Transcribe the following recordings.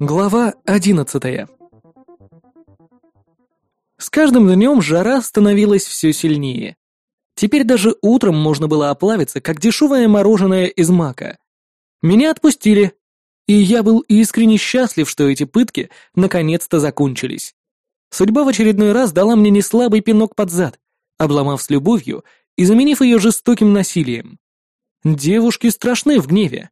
Глава одиннадцатая С каждым днем жара становилась все сильнее. Теперь даже утром можно было оплавиться, как дешевое мороженое из мака. Меня отпустили, и я был искренне счастлив, что эти пытки наконец-то закончились. Судьба в очередной раз дала мне неслабый пинок под зад, обломав с любовью и заменив ее жестоким насилием. Девушки страшны в гневе.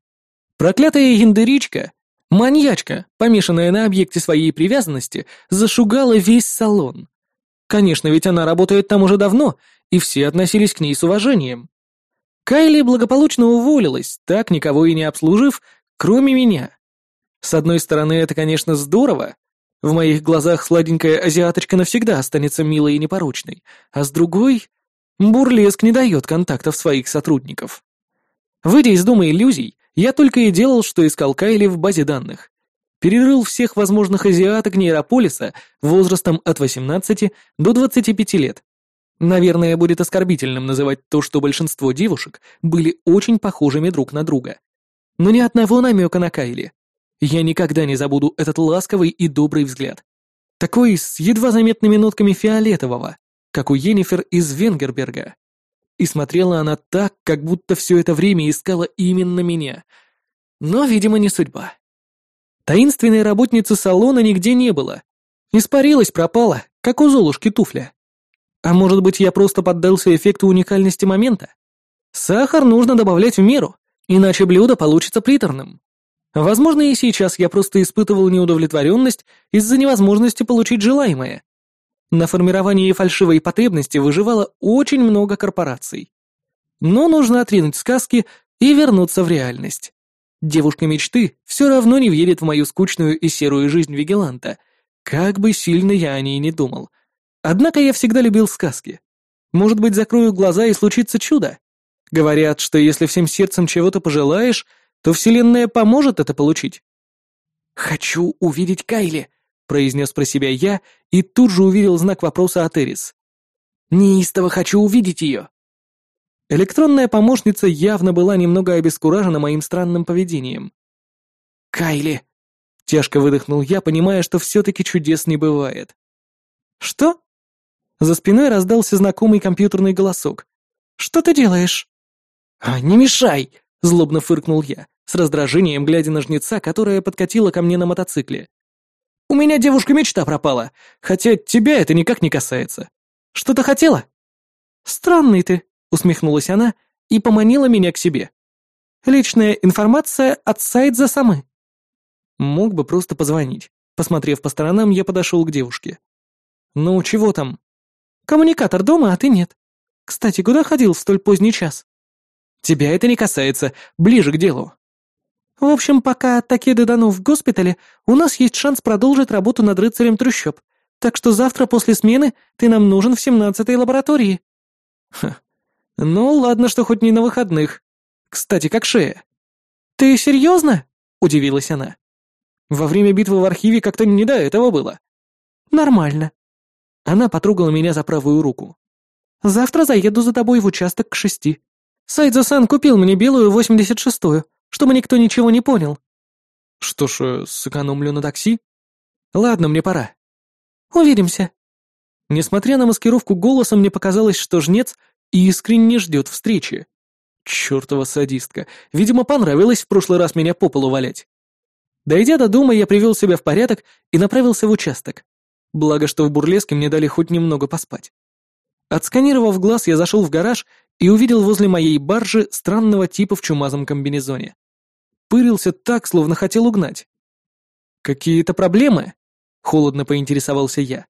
Проклятая яндеричка, маньячка, помешанная на объекте своей привязанности, зашугала весь салон. Конечно, ведь она работает там уже давно, и все относились к ней с уважением. Кайли благополучно уволилась, так никого и не обслужив, кроме меня. С одной стороны, это, конечно, здорово. В моих глазах сладенькая азиаточка навсегда останется милой и непорочной, а с другой, бурлеск не дает контактов своих сотрудников. Выйдя из дома иллюзий, я только и делал, что искал Кайли в базе данных. Перерыл всех возможных азиаток нейрополиса возрастом от 18 до 25 лет. Наверное, будет оскорбительным называть то, что большинство девушек были очень похожими друг на друга. Но ни одного намека на Кайли. Я никогда не забуду этот ласковый и добрый взгляд. Такой с едва заметными нотками фиолетового, как у Йеннифер из Венгерберга. И смотрела она так, как будто все это время искала именно меня. Но, видимо, не судьба. Таинственной работницы салона нигде не было. Испарилась, пропала, как у Золушки туфля. А может быть, я просто поддался эффекту уникальности момента? Сахар нужно добавлять в меру, иначе блюдо получится приторным. Возможно, и сейчас я просто испытывал неудовлетворенность из-за невозможности получить желаемое. На формировании фальшивой потребности выживало очень много корпораций. Но нужно отринуть сказки и вернуться в реальность. Девушка мечты все равно не въедет в мою скучную и серую жизнь Вигеланта, как бы сильно я о ней не думал. Однако я всегда любил сказки. Может быть, закрою глаза и случится чудо? Говорят, что если всем сердцем чего-то пожелаешь, то Вселенная поможет это получить. «Хочу увидеть Кайли», произнес про себя я и тут же увидел знак вопроса от Эрис. «Неистово хочу увидеть ее!» Электронная помощница явно была немного обескуражена моим странным поведением. «Кайли!» — тяжко выдохнул я, понимая, что все-таки чудес не бывает. «Что?» За спиной раздался знакомый компьютерный голосок. «Что ты делаешь?» «А, не мешай!» — злобно фыркнул я, с раздражением глядя на жнеца, которая подкатила ко мне на мотоцикле. У меня девушка-мечта пропала, хотя тебя это никак не касается. Что-то хотела?» «Странный ты», — усмехнулась она и поманила меня к себе. «Личная информация от сайта самы». Мог бы просто позвонить. Посмотрев по сторонам, я подошел к девушке. «Ну, чего там?» «Коммуникатор дома, а ты нет. Кстати, куда ходил в столь поздний час?» «Тебя это не касается. Ближе к делу». В общем, пока Такеда Дану в госпитале, у нас есть шанс продолжить работу над рыцарем трущоб. Так что завтра после смены ты нам нужен в семнадцатой лаборатории». «Ха. Ну, ладно, что хоть не на выходных. Кстати, как шея?» «Ты серьезно?» — удивилась она. «Во время битвы в архиве как-то не до этого было». «Нормально». Она потрогала меня за правую руку. «Завтра заеду за тобой в участок к шести. Сайдзо-сан купил мне белую восемьдесят шестую чтобы никто ничего не понял». «Что ж, э, сэкономлю на такси?» «Ладно, мне пора». «Увидимся». Несмотря на маскировку голоса, мне показалось, что жнец искренне ждет встречи. Чёртова садистка. Видимо, понравилось в прошлый раз меня по полу валять. Дойдя до дома, я привел себя в порядок и направился в участок. Благо, что в бурлеске мне дали хоть немного поспать. Отсканировав глаз, я зашел в гараж и увидел возле моей баржи странного типа в чумазом комбинезоне пырился так, словно хотел угнать. «Какие-то проблемы?» — холодно поинтересовался я.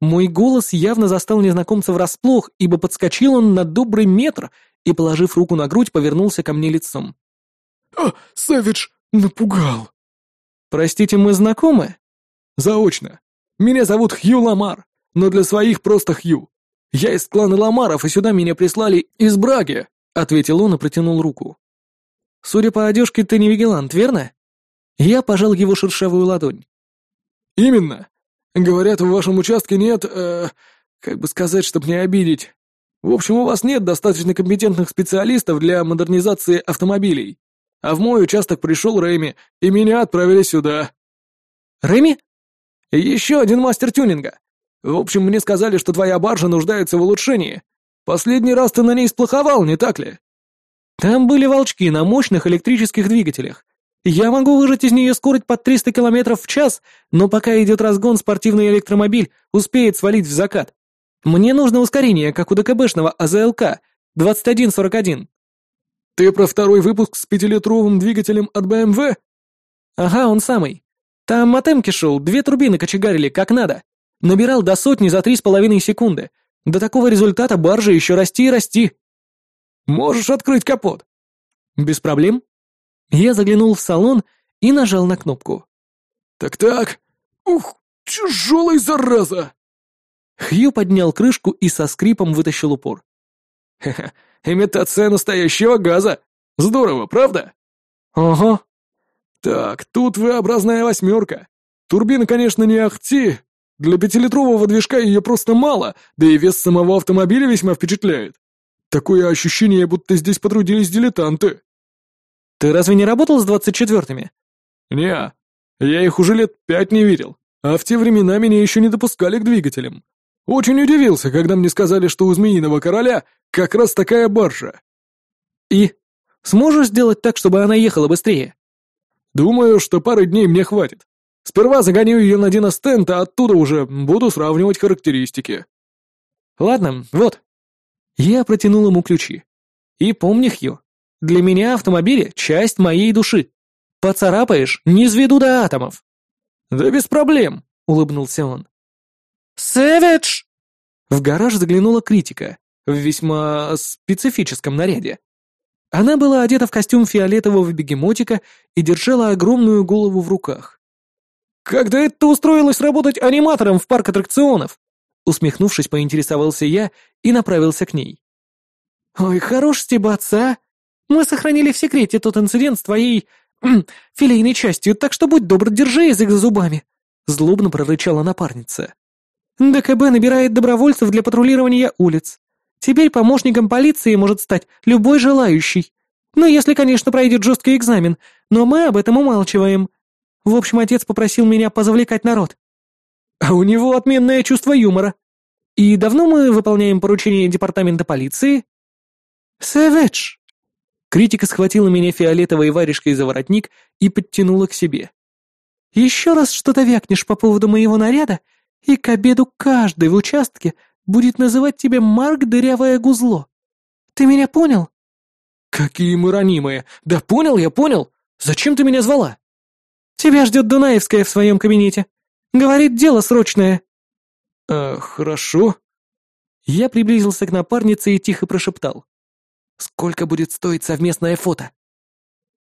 Мой голос явно застал незнакомца врасплох, ибо подскочил он на добрый метр и, положив руку на грудь, повернулся ко мне лицом. «А, Сэвидж, напугал!» «Простите, мы знакомы?» «Заочно. Меня зовут Хью Ламар, но для своих просто Хью. Я из клана Ламаров, и сюда меня прислали из Браги», — ответил он и протянул руку. Судя по одежке, ты не вигилант, верно?» Я пожал его шершавую ладонь. «Именно. Говорят, в вашем участке нет, э, как бы сказать, чтобы не обидеть. В общем, у вас нет достаточно компетентных специалистов для модернизации автомобилей. А в мой участок пришел Рэми, и меня отправили сюда». Реми? Еще один мастер тюнинга. В общем, мне сказали, что твоя баржа нуждается в улучшении. Последний раз ты на ней сплоховал, не так ли? Там были волчки на мощных электрических двигателях. Я могу выжать из нее скорость под 300 км в час, но пока идет разгон, спортивный электромобиль успеет свалить в закат. Мне нужно ускорение, как у ДКБшного АЗЛК, 2141. Ты про второй выпуск с пятилитровым двигателем от БМВ? Ага, он самый. Там мотемки шел, две турбины кочегарили, как надо. Набирал до сотни за три с половиной секунды. До такого результата баржа еще расти и расти. Можешь открыть капот. Без проблем. Я заглянул в салон и нажал на кнопку. Так-так. Ух, тяжелый зараза. Хью поднял крышку и со скрипом вытащил упор. Ха-ха, имитация настоящего газа. Здорово, правда? Ага. Так, тут V-образная восьмерка. Турбина, конечно, не ахти. Для пятилитрового движка ее просто мало, да и вес самого автомобиля весьма впечатляет. Такое ощущение, будто здесь потрудились дилетанты. Ты разве не работал с двадцать четвертыми? Не, я их уже лет пять не видел, а в те времена меня еще не допускали к двигателям. Очень удивился, когда мне сказали, что у Змеиного Короля как раз такая баржа. И? Сможешь сделать так, чтобы она ехала быстрее? Думаю, что пары дней мне хватит. Сперва загоню ее на диностенд, а оттуда уже буду сравнивать характеристики. Ладно, вот. Я протянул ему ключи. И помни, Хью, для меня автомобили — часть моей души. Поцарапаешь — не изведу до атомов. Да без проблем, — улыбнулся он. «Сэвидж!» В гараж заглянула критика в весьма специфическом наряде. Она была одета в костюм фиолетового бегемотика и держала огромную голову в руках. «Когда это ты устроилась работать аниматором в парк аттракционов?» Усмехнувшись, поинтересовался я и направился к ней. «Ой, хорош стебаться, а! Мы сохранили в секрете тот инцидент с твоей... филейной частью, так что будь добр, держи язык за зубами!» Злобно прорычала напарница. ДКБ набирает добровольцев для патрулирования улиц. Теперь помощником полиции может стать любой желающий. Ну, если, конечно, пройдет жесткий экзамен, но мы об этом умалчиваем. В общем, отец попросил меня позавлекать народ. А у него отменное чувство юмора. И давно мы выполняем поручение департамента полиции? Сэвэдж. Критика схватила меня фиолетовой варежкой за воротник и подтянула к себе. Еще раз что-то вякнешь по поводу моего наряда, и к обеду каждый в участке будет называть тебя Марк Дырявое Гузло. Ты меня понял?» «Какие мы ранимые! Да понял я, понял! Зачем ты меня звала?» «Тебя ждет Дунаевская в своем кабинете. Говорит, дело срочное». «Э, хорошо». Я приблизился к напарнице и тихо прошептал. «Сколько будет стоить совместное фото?»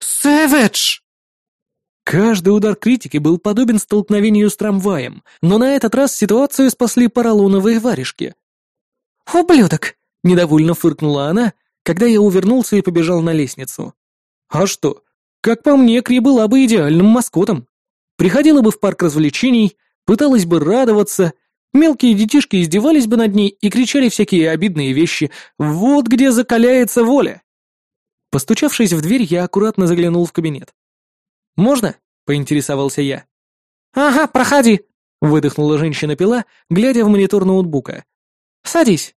«Сэвэдж!» Каждый удар критики был подобен столкновению с трамваем, но на этот раз ситуацию спасли поролоновые варежки. «Ублюдок!» — недовольно фыркнула она, когда я увернулся и побежал на лестницу. «А что? Как по мне, Кри была бы идеальным маскотом. Приходила бы в парк развлечений, пыталась бы радоваться, мелкие детишки издевались бы над ней и кричали всякие обидные вещи «Вот где закаляется воля!» Постучавшись в дверь, я аккуратно заглянул в кабинет. «Можно?» — поинтересовался я. «Ага, проходи», — выдохнула женщина-пила, глядя в монитор ноутбука. «Садись».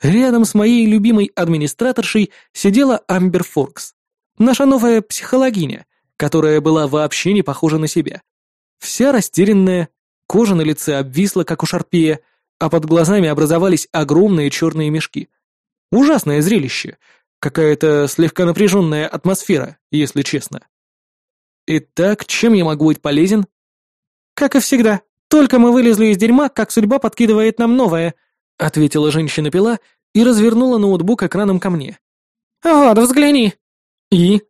Рядом с моей любимой администраторшей сидела Амбер Форкс, наша новая психологиня, которая была вообще не похожа на себя. Вся растерянная, кожа на лице обвисла, как у шарпея, а под глазами образовались огромные черные мешки. Ужасное зрелище, какая-то слегка напряженная атмосфера, если честно. Итак, чем я могу быть полезен? Как и всегда. Только мы вылезли из дерьма, как судьба подкидывает нам новое, ответила женщина-пила и развернула ноутбук экраном ко мне. Вот, взгляни. И?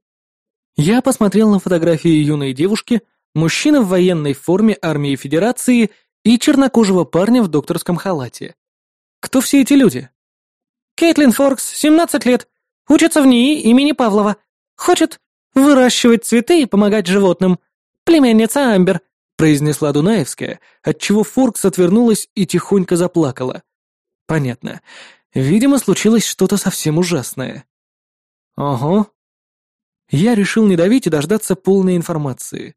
Я посмотрел на фотографии юной девушки, мужчины в военной форме армии Федерации и чернокожего парня в докторском халате. Кто все эти люди? Кейтлин Форкс, 17 лет, учится в НИИ имени Павлова. Хочет Выращивать цветы и помогать животным. Племянница Амбер», — произнесла Дунаевская, отчего Форкс отвернулась и тихонько заплакала. «Понятно. Видимо, случилось что-то совсем ужасное». «Ого». Я решил не давить и дождаться полной информации.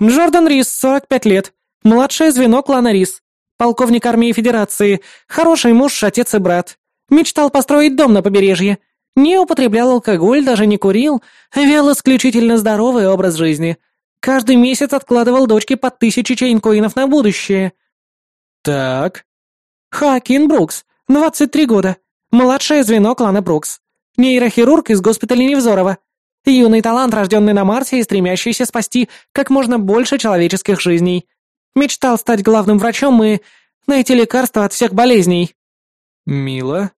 Джордан Рис, 45 лет. Младшее звено клана Рис. Полковник армии Федерации. Хороший муж, отец и брат. Мечтал построить дом на побережье. Не употреблял алкоголь, даже не курил. Вел исключительно здоровый образ жизни. Каждый месяц откладывал дочке по тысяче чейнкоинов на будущее. Так. Хакин Брукс, 23 года. Младшее звено клана Брукс. Нейрохирург из госпиталя Невзорова. Юный талант, рожденный на Марсе и стремящийся спасти как можно больше человеческих жизней. Мечтал стать главным врачом и найти лекарство от всех болезней». «Мило.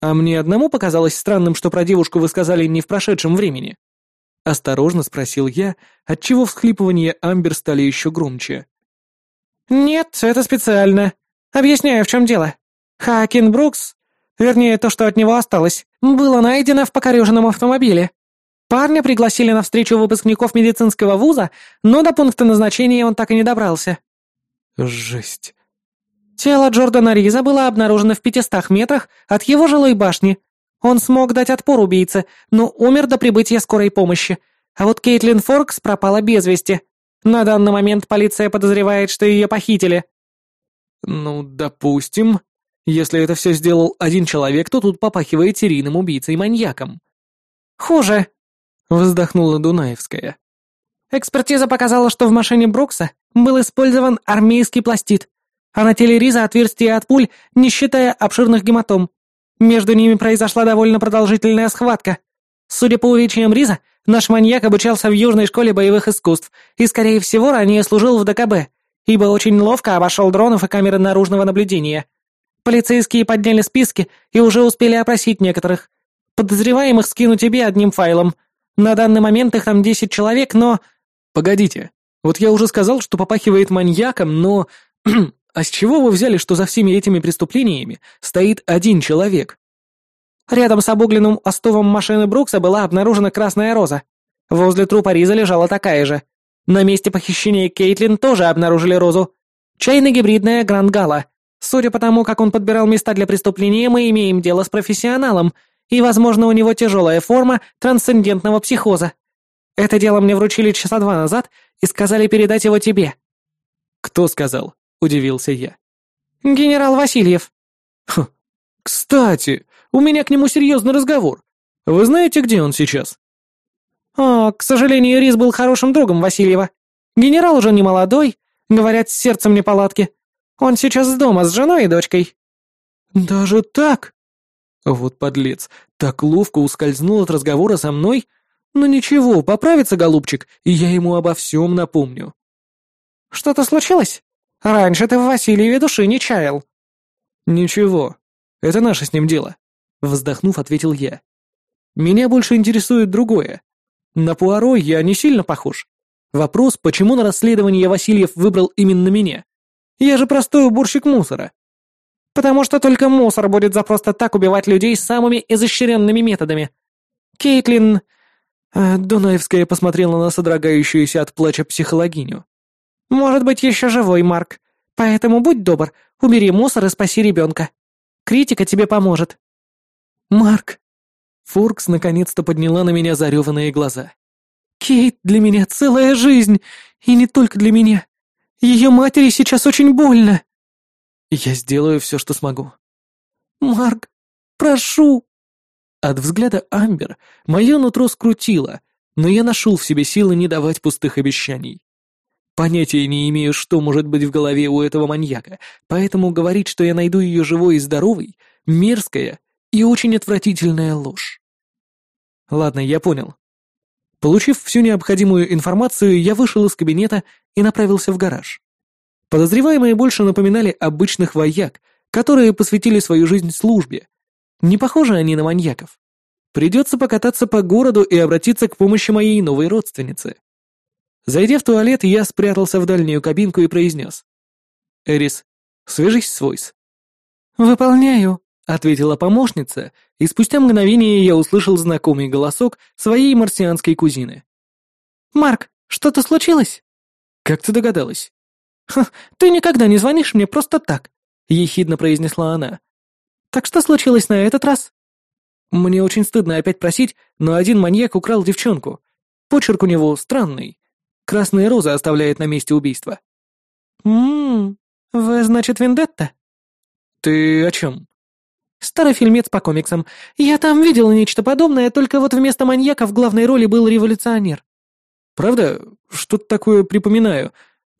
А мне одному показалось странным, что про девушку вы сказали не в прошедшем времени?» Осторожно спросил я, отчего всхлипывания Амбер стали еще громче. «Нет, это специально. Объясняю, в чем дело. Хакин Брукс, вернее, то, что от него осталось, было найдено в покореженном автомобиле. Парня пригласили на встречу выпускников медицинского вуза, но до пункта назначения он так и не добрался. Жесть. Тело Джордана Риза было обнаружено в пятистах метрах от его жилой башни. Он смог дать отпор убийце, но умер до прибытия скорой помощи. А вот Кейтлин Форкс пропала без вести. На данный момент полиция подозревает, что ее похитили. Ну, допустим. Если это все сделал один человек, то тут попахивает серийным убийцей-маньяком. Хуже, Вздохнула Дунаевская. Экспертиза показала, что в машине Брукса был использован армейский пластид, а на теле Риза отверстие от пуль, не считая обширных гематом. Между ними произошла довольно продолжительная схватка. Судя по увечьям Риза, наш маньяк обучался в Южной школе боевых искусств и, скорее всего, ранее служил в ДКБ, ибо очень ловко обошел дронов и камеры наружного наблюдения. Полицейские подняли списки и уже успели опросить некоторых. Подозреваемых скину тебе одним файлом, на данный момент их там десять человек, но... Погодите, вот я уже сказал, что попахивает маньяком, но... а с чего вы взяли, что за всеми этими преступлениями стоит один человек? Рядом с обугленным остовом машины Брукса была обнаружена красная роза. Возле трупа Риза лежала такая же. На месте похищения Кейтлин тоже обнаружили розу. Чайно-гибридная Грангала. Судя по тому, как он подбирал места для преступления, мы имеем дело с профессионалом, и, возможно, у него тяжелая форма трансцендентного психоза. Это дело мне вручили часа два назад и сказали передать его тебе». «Кто сказал?» — удивился я. «Генерал Васильев». «Хм, кстати, у меня к нему серьезный разговор. Вы знаете, где он сейчас?» «О, к сожалению, Рис был хорошим другом Васильева. Генерал уже не молодой, говорят, с сердцем неполадки. Он сейчас дома с женой и дочкой». «Даже так?» Вот подлец, так ловко ускользнул от разговора со мной. Но ничего, поправится голубчик, и я ему обо всем напомню. Что-то случилось? Раньше ты в Васильеве души не чаял. Ничего, это наше с ним дело. Вздохнув, ответил я. Меня больше интересует другое. На Пуаро я не сильно похож. Вопрос, почему на расследование Васильев выбрал именно меня? Я же простой уборщик мусора. Потому что только мусор будет за просто так убивать людей самыми изощренными методами. Кейтлин...» а Дунаевская посмотрела на содрогающуюся от плача психологиню. «Может быть, еще живой, Марк. Поэтому будь добр, убери мусор и спаси ребенка. Критика тебе поможет». «Марк...» Форкс наконец-то подняла на меня зареванные глаза. «Кейт для меня целая жизнь, и не только для меня. Ее матери сейчас очень больно». Я сделаю все, что смогу. Марк, прошу. От взгляда Амбер мое нутро скрутило, но я нашел в себе силы не давать пустых обещаний. Понятия не имею, что может быть в голове у этого маньяка, поэтому говорить, что я найду ее живой и здоровой, мерзкая и очень отвратительная ложь. Ладно, я понял. Получив всю необходимую информацию, я вышел из кабинета и направился в гараж. Подозреваемые больше напоминали обычных вояк, которые посвятили свою жизнь службе. Не похожи они на маньяков. Придется покататься по городу и обратиться к помощи моей новой родственницы. Зайдя в туалет, я спрятался в дальнюю кабинку и произнес. «Эрис, свяжись с Войс». «Выполняю», — ответила помощница, и спустя мгновение я услышал знакомый голосок своей марсианской кузины. «Марк, что-то случилось?» «Как ты догадалась?» «Ха, ты никогда не звонишь мне просто так», — ехидно произнесла она. «Так что случилось на этот раз?» «Мне очень стыдно опять просить, но один маньяк украл девчонку. Почерк у него странный. Красные розы оставляет на месте убийства. «Ммм, вы, значит, Вендетта?» «Ты о чем?» «Старый фильмец по комиксам. Я там видел нечто подобное, только вот вместо маньяка в главной роли был революционер». «Правда? Что-то такое припоминаю.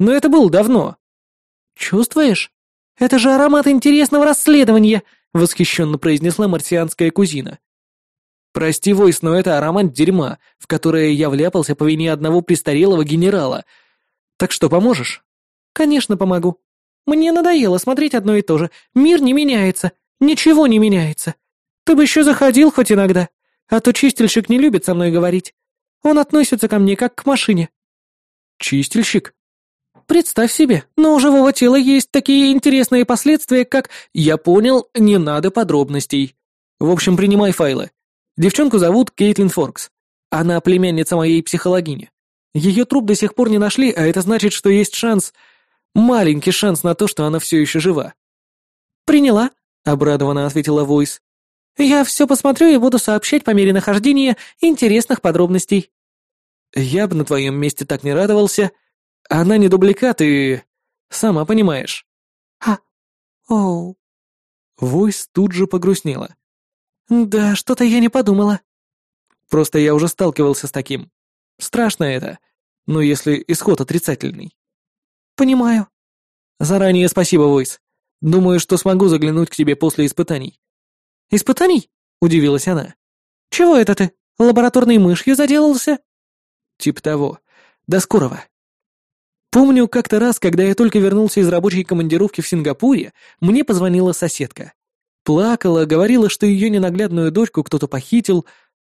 Но это было давно». «Чувствуешь? Это же аромат интересного расследования!» — восхищенно произнесла марсианская кузина. «Прости, Войс, но это аромат дерьма, в которое я вляпался по вине одного престарелого генерала. Так что, поможешь?» «Конечно, помогу. Мне надоело смотреть одно и то же. Мир не меняется. Ничего не меняется. Ты бы еще заходил хоть иногда, а то чистильщик не любит со мной говорить. Он относится ко мне как к машине». «Чистильщик?» Представь себе, но у живого тела есть такие интересные последствия, как «я понял, не надо подробностей». В общем, принимай файлы. Девчонку зовут Кейтлин Форкс. Она племянница моей психологини. Ее труп до сих пор не нашли, а это значит, что есть шанс, маленький шанс на то, что она все еще жива. «Приняла», — обрадованно ответила Войс. «Я все посмотрю и буду сообщать по мере нахождения интересных подробностей». «Я бы на твоем месте так не радовался», она не дубликат и... Сама понимаешь. А, оу. Войс тут же погрустнела. Да, что-то я не подумала. Просто я уже сталкивался с таким. Страшно это. Но если исход отрицательный. Понимаю. Заранее спасибо, Войс. Думаю, что смогу заглянуть к тебе после испытаний. Испытаний? Удивилась она. Чего это ты? Лабораторной мышью заделался? Тип того. До скорого. Помню, как-то раз, когда я только вернулся из рабочей командировки в Сингапуре, мне позвонила соседка. Плакала, говорила, что ее ненаглядную дочку кто-то похитил,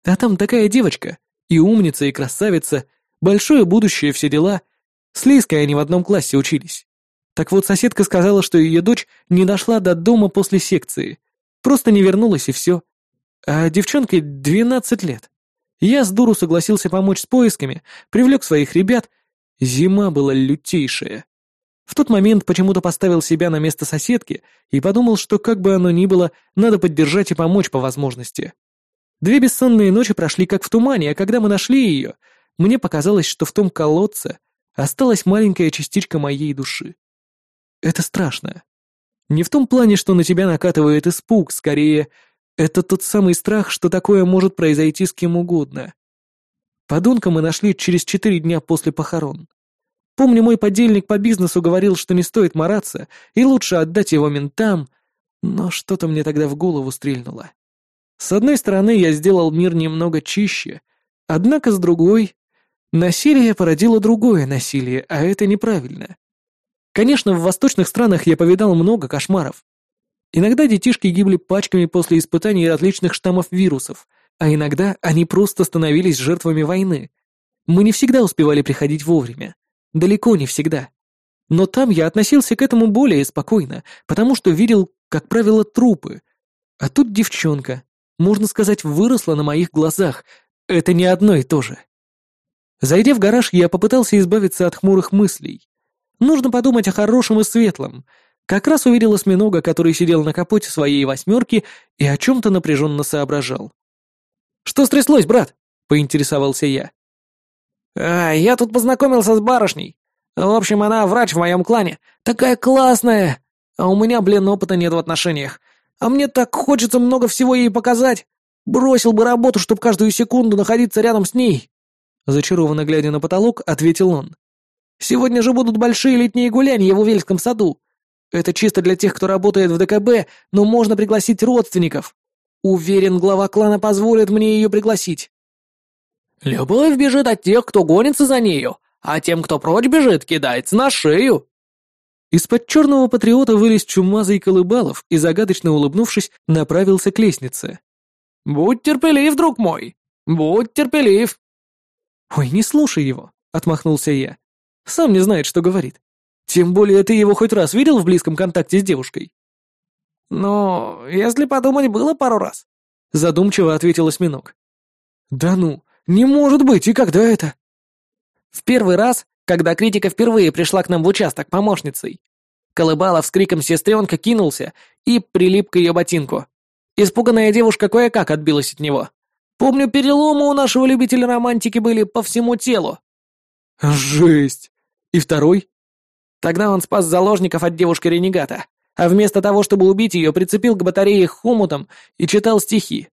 а там такая девочка, и умница, и красавица, большое будущее, все дела. С Лиской они в одном классе учились. Так вот, соседка сказала, что ее дочь не дошла до дома после секции, просто не вернулась и все. А девчонке 12 лет. Я с дуру согласился помочь с поисками, привлек своих ребят — Зима была лютейшая. В тот момент почему-то поставил себя на место соседки и подумал, что как бы оно ни было, надо поддержать и помочь по возможности. Две бессонные ночи прошли как в тумане, а когда мы нашли ее, мне показалось, что в том колодце осталась маленькая частичка моей души. Это страшно. Не в том плане, что на тебя накатывает испуг, скорее, это тот самый страх, что такое может произойти с кем угодно. Подонка мы нашли через четыре дня после похорон. Помню, мой подельник по бизнесу говорил, что не стоит мараться, и лучше отдать его ментам, но что-то мне тогда в голову стрельнуло. С одной стороны, я сделал мир немного чище, однако с другой... Насилие породило другое насилие, а это неправильно. Конечно, в восточных странах я повидал много кошмаров. Иногда детишки гибли пачками после испытаний различных штаммов вирусов, а иногда они просто становились жертвами войны. Мы не всегда успевали приходить вовремя. Далеко не всегда. Но там я относился к этому более спокойно, потому что видел, как правило, трупы. А тут девчонка, можно сказать, выросла на моих глазах. Это не одно и то же. Зайдя в гараж, я попытался избавиться от хмурых мыслей. Нужно подумать о хорошем и светлом. Как раз увидел осьминога, который сидел на капоте своей восьмерки и о чем-то напряженно соображал. «Что стряслось, брат?» — поинтересовался я. «А, я тут познакомился с барышней. В общем, она врач в моем клане. Такая классная! А у меня, блин, опыта нет в отношениях. А мне так хочется много всего ей показать. Бросил бы работу, чтобы каждую секунду находиться рядом с ней». Зачарованно глядя на потолок, ответил он. «Сегодня же будут большие летние гуляния в Увельском саду. Это чисто для тех, кто работает в ДКБ, но можно пригласить родственников. Уверен, глава клана позволит мне ее пригласить. Любовь бежит от тех, кто гонится за нею, а тем, кто прочь бежит, кидается на шею. Из-под черного патриота вылез чумазый Колыбалов и, загадочно улыбнувшись, направился к лестнице. «Будь терпелив, друг мой! Будь терпелив!» «Ой, не слушай его!» — отмахнулся я. «Сам не знает, что говорит. Тем более ты его хоть раз видел в близком контакте с девушкой?» «Ну, если подумать, было пару раз», — задумчиво ответил осьминог. «Да ну, не может быть, и когда это?» «В первый раз, когда критика впервые пришла к нам в участок помощницей. Колыбалов с криком сестренка кинулся и прилип к ее ботинку. Испуганная девушка кое-как отбилась от него. Помню, переломы у нашего любителя романтики были по всему телу». Жесть. И второй? Тогда он спас заложников от девушки-ренегата, а вместо того, чтобы убить ее, прицепил к батарее хомутом и читал стихи.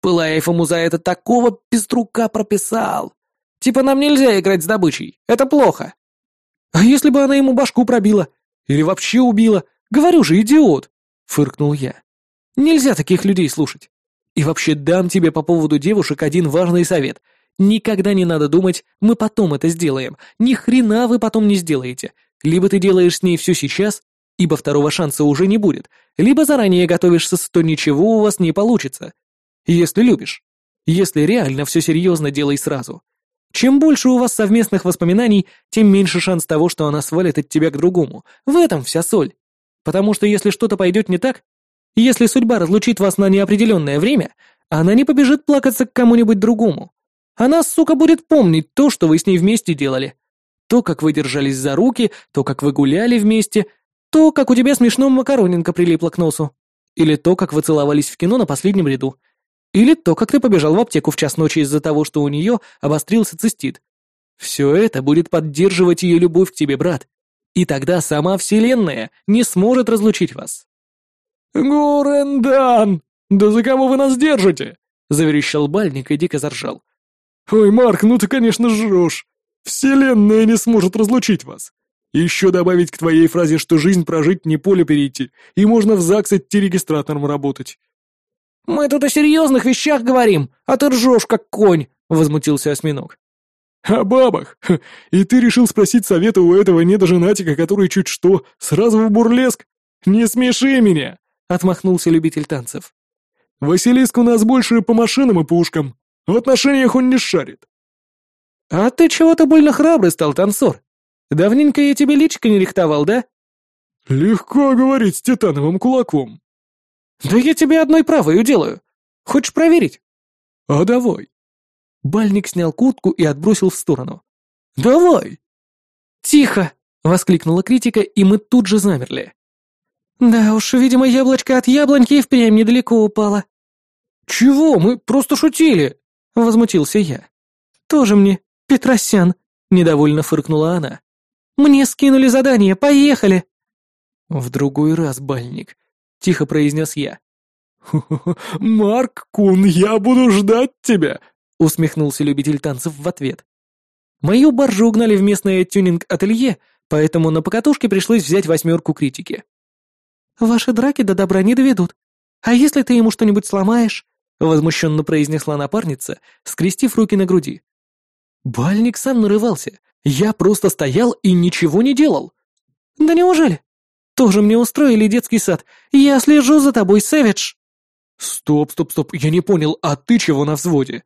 Пылаев ему за это такого пеструка прописал. Типа нам нельзя играть с добычей, это плохо. А если бы она ему башку пробила? Или вообще убила? Говорю же, идиот! Фыркнул я. Нельзя таких людей слушать. И вообще дам тебе по поводу девушек один важный совет. Никогда не надо думать, мы потом это сделаем. Ни хрена вы потом не сделаете. Либо ты делаешь с ней все сейчас, ибо второго шанса уже не будет, либо заранее готовишься, что ничего у вас не получится. Если любишь. Если реально все серьезно, делай сразу. Чем больше у вас совместных воспоминаний, тем меньше шанс того, что она свалит от тебя к другому. В этом вся соль. Потому что если что-то пойдет не так, если судьба разлучит вас на неопределенное время, она не побежит плакаться к кому-нибудь другому. Она, сука, будет помнить то, что вы с ней вместе делали. То, как вы держались за руки, то, как вы гуляли вместе, то, как у тебя смешно макаронинка прилипла к носу. Или то, как вы целовались в кино на последнем ряду. Или то, как ты побежал в аптеку в час ночи из-за того, что у нее обострился цистит. Все это будет поддерживать ее любовь к тебе, брат. И тогда сама Вселенная не сможет разлучить вас. «Гурендан! Да за кого вы нас держите?» — заверещал Бальник и дико заржал. «Ой, Марк, ну ты, конечно, жрешь. Вселенная не сможет разлучить вас. Еще добавить к твоей фразе, что жизнь прожить не поле перейти, и можно в ЗАГС идти регистратором работать». «Мы тут о серьезных вещах говорим, а ты ржешь, как конь», — возмутился осьминог. «О бабах! И ты решил спросить совета у этого недоженатика, который чуть что, сразу в бурлеск? Не смеши меня!» — отмахнулся любитель танцев. «Василиск у нас больше по машинам и пушкам. В отношениях он не шарит». «А ты чего-то больно храбрый стал, танцор. Давненько я тебе личико не рихтовал, да?» «Легко говорить с титановым кулаком». «Да я тебе одной правой уделаю. Хочешь проверить?» «А давай». Бальник снял куртку и отбросил в сторону. «Давай!» «Тихо!» — воскликнула критика, и мы тут же замерли. «Да уж, видимо, яблочко от яблоньки и впрямь недалеко упало». «Чего? Мы просто шутили!» — возмутился я. «Тоже мне, Петросян!» — недовольно фыркнула она. «Мне скинули задание, поехали!» «В другой раз, бальник», — тихо произнес я. «Марк Кун, я буду ждать тебя!» — усмехнулся любитель танцев в ответ. Мою баржу угнали в местное тюнинг-ателье, поэтому на покатушке пришлось взять восьмерку критики. «Ваши драки до добра не доведут. А если ты ему что-нибудь сломаешь?» — возмущенно произнесла напарница, скрестив руки на груди. Бальник сам нарывался. Я просто стоял и ничего не делал. «Да неужели? Тоже мне устроили детский сад. Я слежу за тобой, Сэвидж!» «Стоп, стоп, стоп, я не понял, а ты чего на взводе?»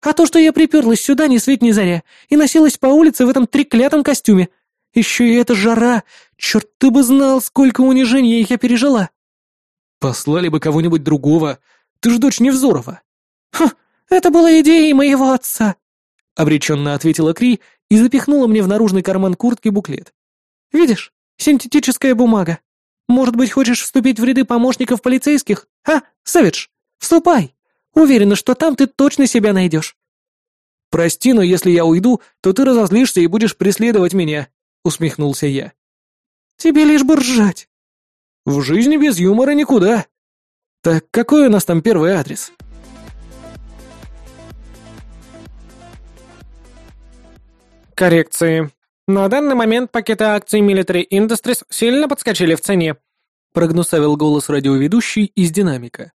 «А то, что я приперлась сюда ни свет ни заря и носилась по улице в этом треклятом костюме. Еще и эта жара! Черт, ты бы знал, сколько унижений я пережила!» «Послали бы кого-нибудь другого. Ты ж дочь Невзорова». «Ха, это была идеей моего отца», — обреченно ответила Кри и запихнула мне в наружный карман куртки буклет. «Видишь, синтетическая бумага. Может быть, хочешь вступить в ряды помощников полицейских? А, Сэвидж, вступай! Уверена, что там ты точно себя найдешь». «Прости, но если я уйду, то ты разозлишься и будешь преследовать меня», — усмехнулся я. «Тебе лишь бы ржать». «В жизни без юмора никуда». «Так какой у нас там первый адрес?» Коррекции. На данный момент пакеты акций Military Industries сильно подскочили в цене, прогнусавил голос радиоведущий из динамика.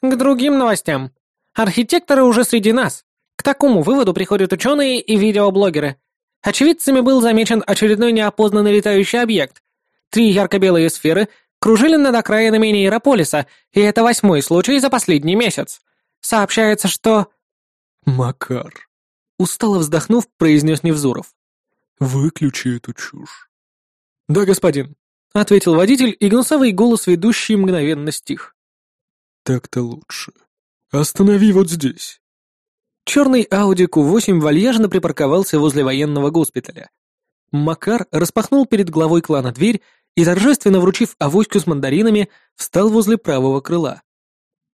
К другим новостям. Архитекторы уже среди нас. К такому выводу приходят ученые и видеоблогеры. Очевидцами был замечен очередной неопознанный летающий объект. Три ярко-белые сферы кружили над окраинами нейрополиса, и это восьмой случай за последний месяц. Сообщается, что... Макар. Устало вздохнув, произнес Невзоров. «Выключи эту чушь». «Да, господин», — ответил водитель, и гнусовый голос ведущий мгновенно стих. «Так-то лучше. Останови вот здесь». Черный Audi Q8 вальяжно припарковался возле военного госпиталя. Макар распахнул перед главой клана дверь и, торжественно вручив авоську с мандаринами, встал возле правого крыла.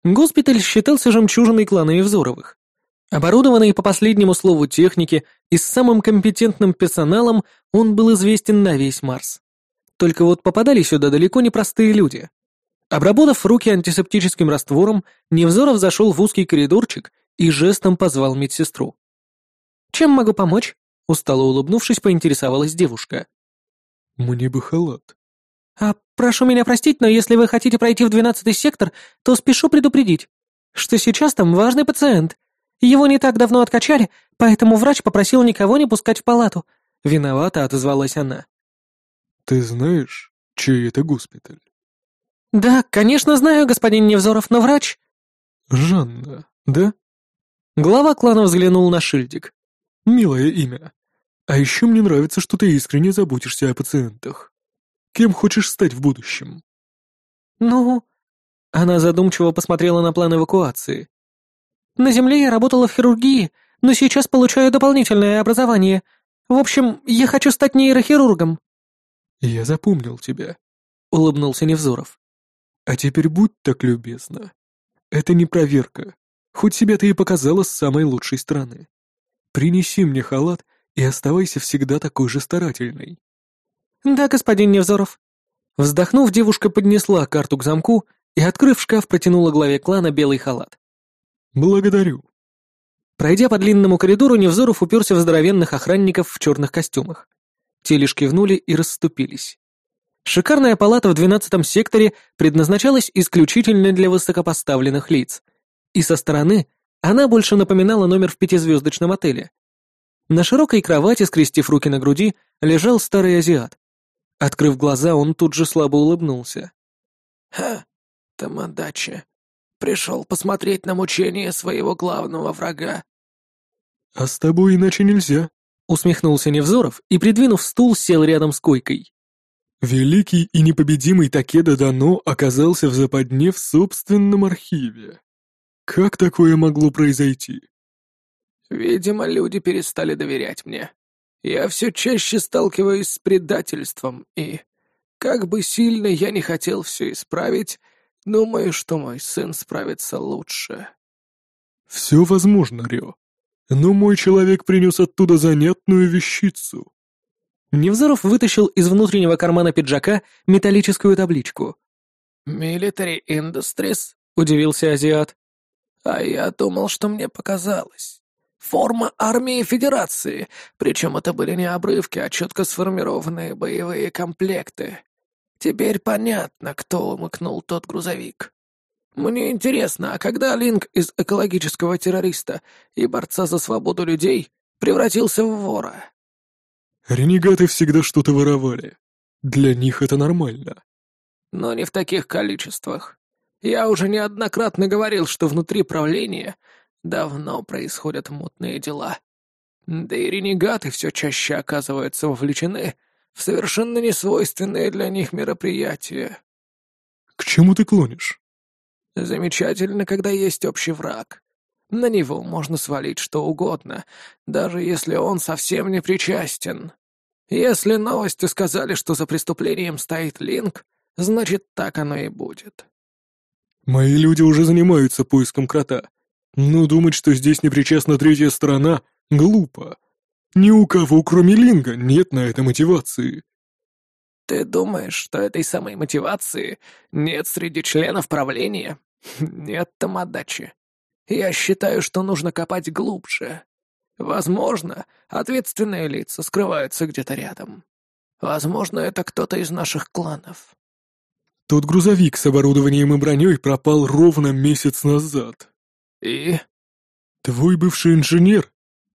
Госпиталь считался жемчужиной клана Евзоровых. Оборудованный по последнему слову техники и с самым компетентным персоналом, он был известен на весь Марс. Только вот попадали сюда далеко не простые люди. Обработав руки антисептическим раствором, Невзоров зашел в узкий коридорчик и жестом позвал медсестру. «Чем могу помочь?» — устало улыбнувшись, поинтересовалась девушка. «Мне бы халат». «А прошу меня простить, но если вы хотите пройти в двенадцатый сектор, то спешу предупредить, что сейчас там важный пациент. Его не так давно откачали, поэтому врач попросил никого не пускать в палату». Виновата отозвалась она. «Ты знаешь, чей это госпиталь?» «Да, конечно знаю, господин Невзоров, но врач...» «Жанна, да?» Глава клана взглянул на шильдик. «Милое имя. А еще мне нравится, что ты искренне заботишься о пациентах. Кем хочешь стать в будущем?» «Ну...» Она задумчиво посмотрела на план эвакуации. «На Земле я работала в хирургии, но сейчас получаю дополнительное образование. В общем, я хочу стать нейрохирургом». «Я запомнил тебя», — улыбнулся Невзоров. А теперь будь так любезна. Это не проверка. Хоть себя ты и показала с самой лучшей стороны. Принеси мне халат и оставайся всегда такой же старательной. Да, господин Невзоров. Вздохнув, девушка поднесла карту к замку и, открыв шкаф, протянула главе клана белый халат. Благодарю. Пройдя по длинному коридору, Невзоров уперся в здоровенных охранников в черных костюмах. Те лишь кивнули и расступились. Шикарная палата в двенадцатом секторе предназначалась исключительно для высокопоставленных лиц, и со стороны она больше напоминала номер в пятизвездочном отеле. На широкой кровати, скрестив руки на груди, лежал старый азиат. Открыв глаза, он тут же слабо улыбнулся. «Ха, Тамадачи, пришел посмотреть на мучение своего главного врага». «А с тобой иначе нельзя», — усмехнулся Невзоров и, придвинув стул, сел рядом с койкой. Великий и непобедимый Такеда Дано оказался в западне в собственном архиве. Как такое могло произойти? Видимо, люди перестали доверять мне. Я все чаще сталкиваюсь с предательством, и, как бы сильно я не хотел все исправить, думаю, что мой сын справится лучше. Все возможно, Рио. Но мой человек принес оттуда занятную вещицу. Невзоров вытащил из внутреннего кармана пиджака металлическую табличку. «Military Industries?» — удивился азиат. «А я думал, что мне показалось. Форма армии Федерации, причем это были не обрывки, а четко сформированные боевые комплекты. Теперь понятно, кто умыкнул тот грузовик. Мне интересно, а когда Линк из экологического террориста и борца за свободу людей превратился в вора?» Ренегаты всегда что-то воровали. Для них это нормально. Но не в таких количествах. Я уже неоднократно говорил, что внутри правления давно происходят мутные дела. Да и ренегаты все чаще оказываются вовлечены в совершенно несвойственные для них мероприятия. К чему ты клонишь? Замечательно, когда есть общий враг. На него можно свалить что угодно, даже если он совсем не причастен. Если новости сказали, что за преступлением стоит Линк, значит, так оно и будет. Мои люди уже занимаются поиском крота. Но думать, что здесь не причастна третья сторона, глупо. Ни у кого, кроме Линга, нет на это мотивации. Ты думаешь, что этой самой мотивации нет среди членов правления? Нет, Тамадачи. Я считаю, что нужно копать глубже. Возможно, ответственные лица скрываются где-то рядом. Возможно, это кто-то из наших кланов. Тот грузовик с оборудованием и броней пропал ровно месяц назад. И? Твой бывший инженер,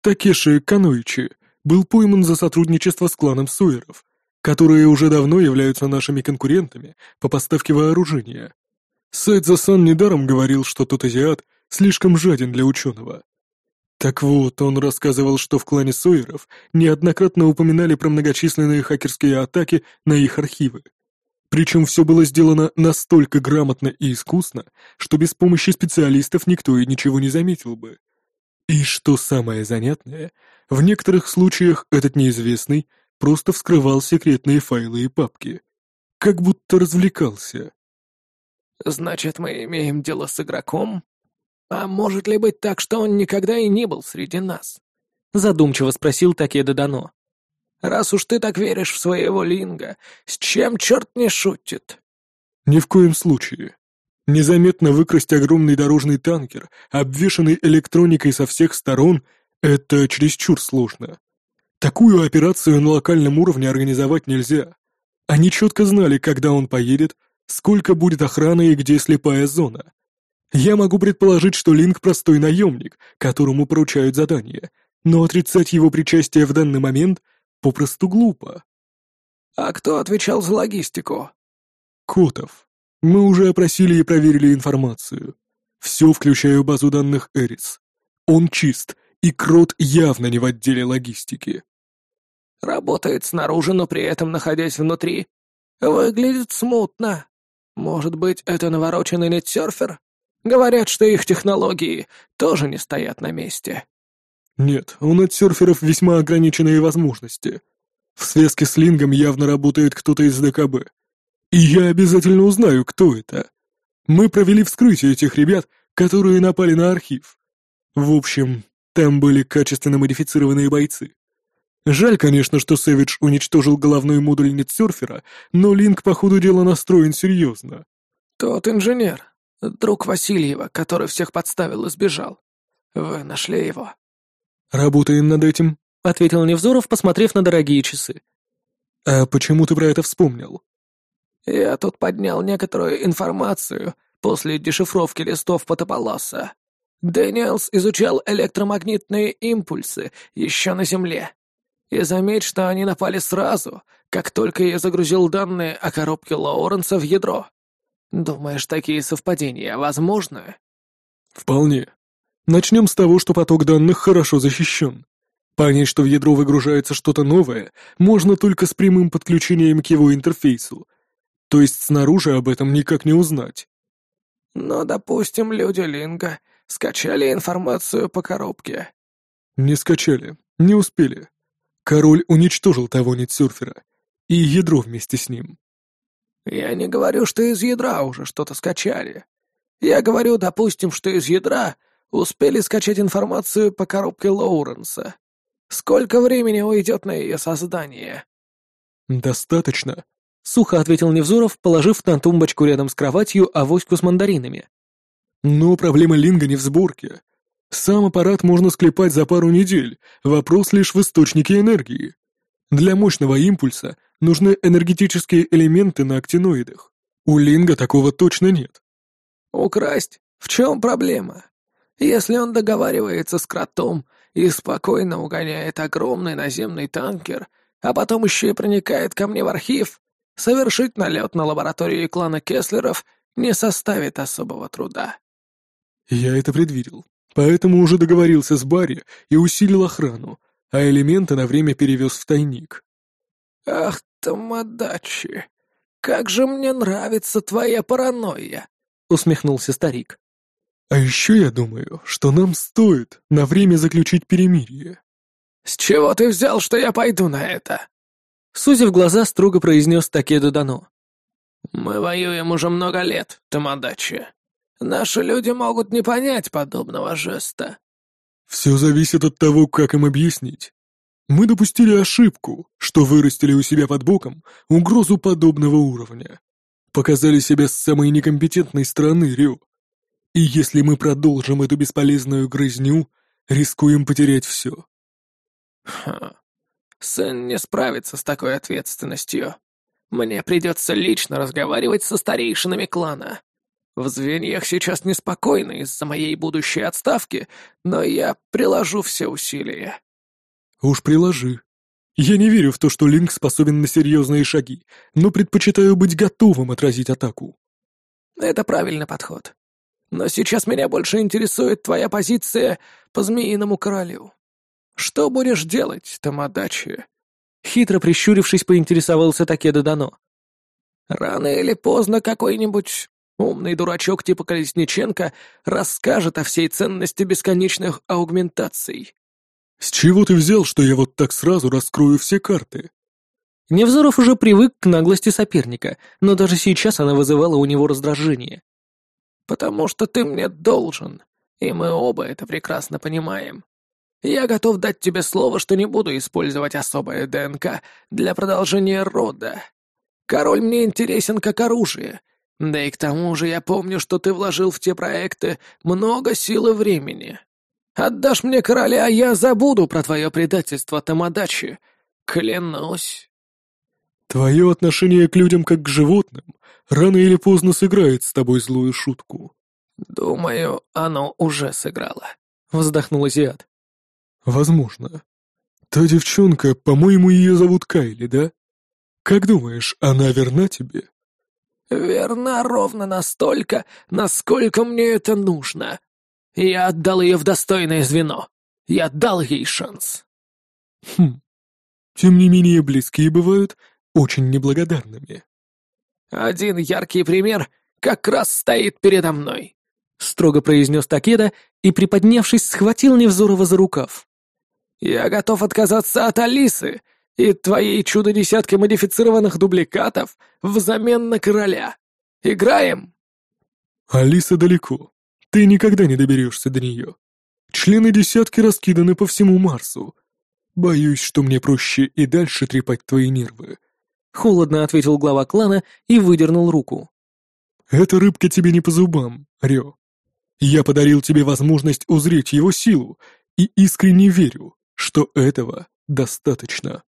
Такеши Каноичи, был пойман за сотрудничество с кланом Суэров, которые уже давно являются нашими конкурентами по поставке вооружения. Сайдзасан недаром говорил, что тот азиат слишком жаден для ученого. Так вот, он рассказывал, что в клане Сойеров неоднократно упоминали про многочисленные хакерские атаки на их архивы. Причем все было сделано настолько грамотно и искусно, что без помощи специалистов никто и ничего не заметил бы. И что самое занятное, в некоторых случаях этот неизвестный просто вскрывал секретные файлы и папки. Как будто развлекался. «Значит, мы имеем дело с игроком?» А может ли быть так, что он никогда и не был среди нас? Задумчиво спросил Такеда Дано. Раз уж ты так веришь в своего Линга, с чем черт не шутит? Ни в коем случае. Незаметно выкрасть огромный дорожный танкер, обвешанный электроникой со всех сторон, это чересчур сложно. Такую операцию на локальном уровне организовать нельзя. Они четко знали, когда он поедет, сколько будет охраны и где слепая зона. Я могу предположить, что Линк простой наемник, которому поручают задания, но отрицать его причастие в данный момент попросту глупо. А кто отвечал за логистику? Котов. Мы уже опросили и проверили информацию. Все, включая базу данных Эрис. Он чист, и Крот явно не в отделе логистики. Работает снаружи, но при этом находясь внутри. Выглядит смутно. Может быть, это навороченный нетсерфер? Говорят, что их технологии тоже не стоят на месте. Нет, у нетсерферов весьма ограниченные возможности. В связке с Лингом явно работает кто-то из ДКБ. И я обязательно узнаю, кто это. Мы провели вскрытие этих ребят, которые напали на архив. В общем, там были качественно модифицированные бойцы. Жаль, конечно, что Сэвидж уничтожил головной модуль нетсерфера, но Линк, по ходу дела, настроен серьезно. Тот инженер, друг Васильева, который всех подставил и сбежал. Вы нашли его? Работаем над этим, ответил Невзоров, посмотрев на дорогие часы. А почему ты про это вспомнил? Я тут поднял некоторую информацию после дешифровки листов Потополоса. Дэниелс изучал электромагнитные импульсы еще на Земле. И заметь, что они напали сразу, как только я загрузил данные о коробке Лоуренса в ядро. Думаешь, такие совпадения возможны? Вполне. Начнем с того, что поток данных хорошо защищен. Понять, что в ядро выгружается что-то новое, можно только с прямым подключением к его интерфейсу. То есть снаружи об этом никак не узнать. Но, допустим, люди Линга скачали информацию по коробке. Не скачали, не успели. Король уничтожил того нетсерфера. И ядро вместе с ним. Я не говорю, что из ядра уже что-то скачали. Я говорю, допустим, что из ядра успели скачать информацию по коробке Лоуренса. Сколько времени уйдет на ее создание? Достаточно, сухо ответил Невзоров, положив на тумбочку рядом с кроватью авоську с мандаринами. Но проблема Линга не в сборке. Сам аппарат можно склепать за пару недель, вопрос лишь в источнике энергии. Для мощного импульса нужны энергетические элементы на актиноидах. У Линга такого точно нет. Украсть? В чем проблема? Если он договаривается с кротом и спокойно угоняет огромный наземный танкер, а потом еще и проникает ко мне в архив, совершить налет на лабораторию клана Кеслеров не составит особого труда. Я это предвидел. Поэтому уже договорился с Барри и усилил охрану, а элементы на время перевез в тайник. «Ах, Тамадачи, как же мне нравится твоя паранойя!» — усмехнулся старик. «А еще я думаю, что нам стоит на время заключить перемирие». «С чего ты взял, что я пойду на это?» Сузив глаза, строго произнес Такеду Дано. «Мы воюем уже много лет, Тамадачи. Наши люди могут не понять подобного жеста. Все зависит от того, как им объяснить. Мы допустили ошибку, что вырастили у себя под боком угрозу подобного уровня. Показали себя с самой некомпетентной стороны, Рю. И если мы продолжим эту бесполезную грызню, рискуем потерять все. Ха. Сын не справится с такой ответственностью. Мне придется лично разговаривать со старейшинами клана. В звеньях сейчас неспокойно из-за моей будущей отставки, но я приложу все усилия». «Уж приложи. Я не верю в то, что Линк способен на серьезные шаги, но предпочитаю быть готовым отразить атаку». «Это правильный подход. Но сейчас меня больше интересует твоя позиция по Змеиному Королю. Что будешь делать, Тамадачи?» Хитро прищурившись, поинтересовался Такеда Дано. «Рано или поздно какой-нибудь Умный дурачок типа Колесниченко расскажет о всей ценности бесконечных аугментаций. «С чего ты взял, что я вот так сразу раскрою все карты?» Невзоров уже привык к наглости соперника, но даже сейчас она вызывала у него раздражение. «Потому что ты мне должен. И мы оба это прекрасно понимаем. Я готов дать тебе слово, что не буду использовать особое ДНК для продолжения рода. Король мне интересен как оружие, да и к тому же я помню, что ты вложил в те проекты много сил и времени. Отдашь мне короля, а я забуду про твое предательство Тамадачи. Клянусь. Твое отношение к людям как к животным рано или поздно сыграет с тобой злую шутку. Думаю, оно уже сыграло. Вздохнул Азиат. Возможно. Та девчонка, по-моему, ее зовут Кайли, да? Как думаешь, она верна тебе? Верна ровно настолько, насколько мне это нужно. Я отдал ее в достойное звено. Я дал ей шанс. Хм. Тем не менее, близкие бывают очень неблагодарными. Один яркий пример как раз стоит передо мной. Строго произнес Такеда и, приподнявшись, схватил Невзорова за рукав. «Я готов отказаться от Алисы и твоей чудо-десятки модифицированных дубликатов взамен на короля. Играем?» «Алиса далеко. Ты никогда не доберешься до нее. Члены десятки раскиданы по всему Марсу. Боюсь, что мне проще и дальше трепать твои нервы». Холодно ответил глава клана и выдернул руку. «Эта рыбка тебе не по зубам, Рё. Я подарил тебе возможность узреть его силу и искренне верю, что этого достаточно».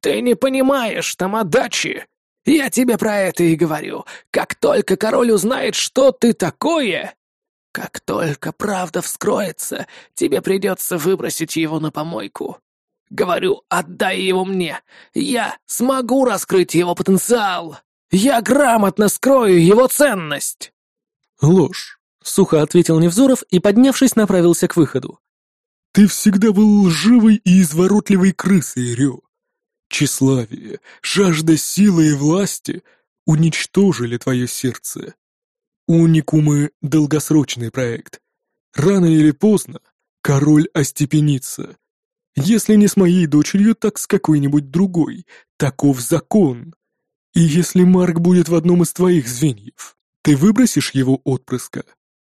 «Ты не понимаешь, Тамадачи! Я тебе про это и говорю. Как только король узнает, что ты такое, как только правда вскроется, тебе придется выбросить его на помойку. Говорю, отдай его мне. Я смогу раскрыть его потенциал. Я грамотно скрою его ценность. Ложь, сухо ответил Невзоров и, поднявшись, направился к выходу. Ты всегда был лживой и изворотливой крысой, Рё. Тщеславие, жажда силы и власти уничтожили твое сердце. Уникумы — долгосрочный проект. Рано или поздно король остепенится. Если не с моей дочерью, так с какой-нибудь другой. Таков закон. И если Марк будет в одном из твоих звеньев, ты выбросишь его отпрыска.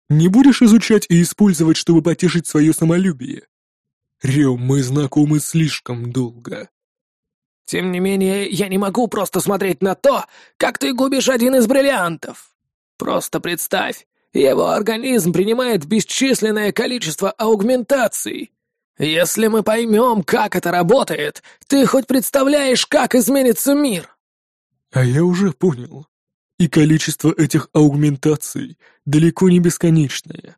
Не будешь изучать и использовать, чтобы потешить свое самолюбие. Рем, мы знакомы слишком долго. Тем не менее, я не могу просто смотреть на то, как ты губишь один из бриллиантов. Просто представь, его организм принимает бесчисленное количество аугментаций. Если мы поймем, как это работает, ты хоть представляешь, как изменится мир? А я уже понял. И количество этих аугментаций далеко не бесконечное.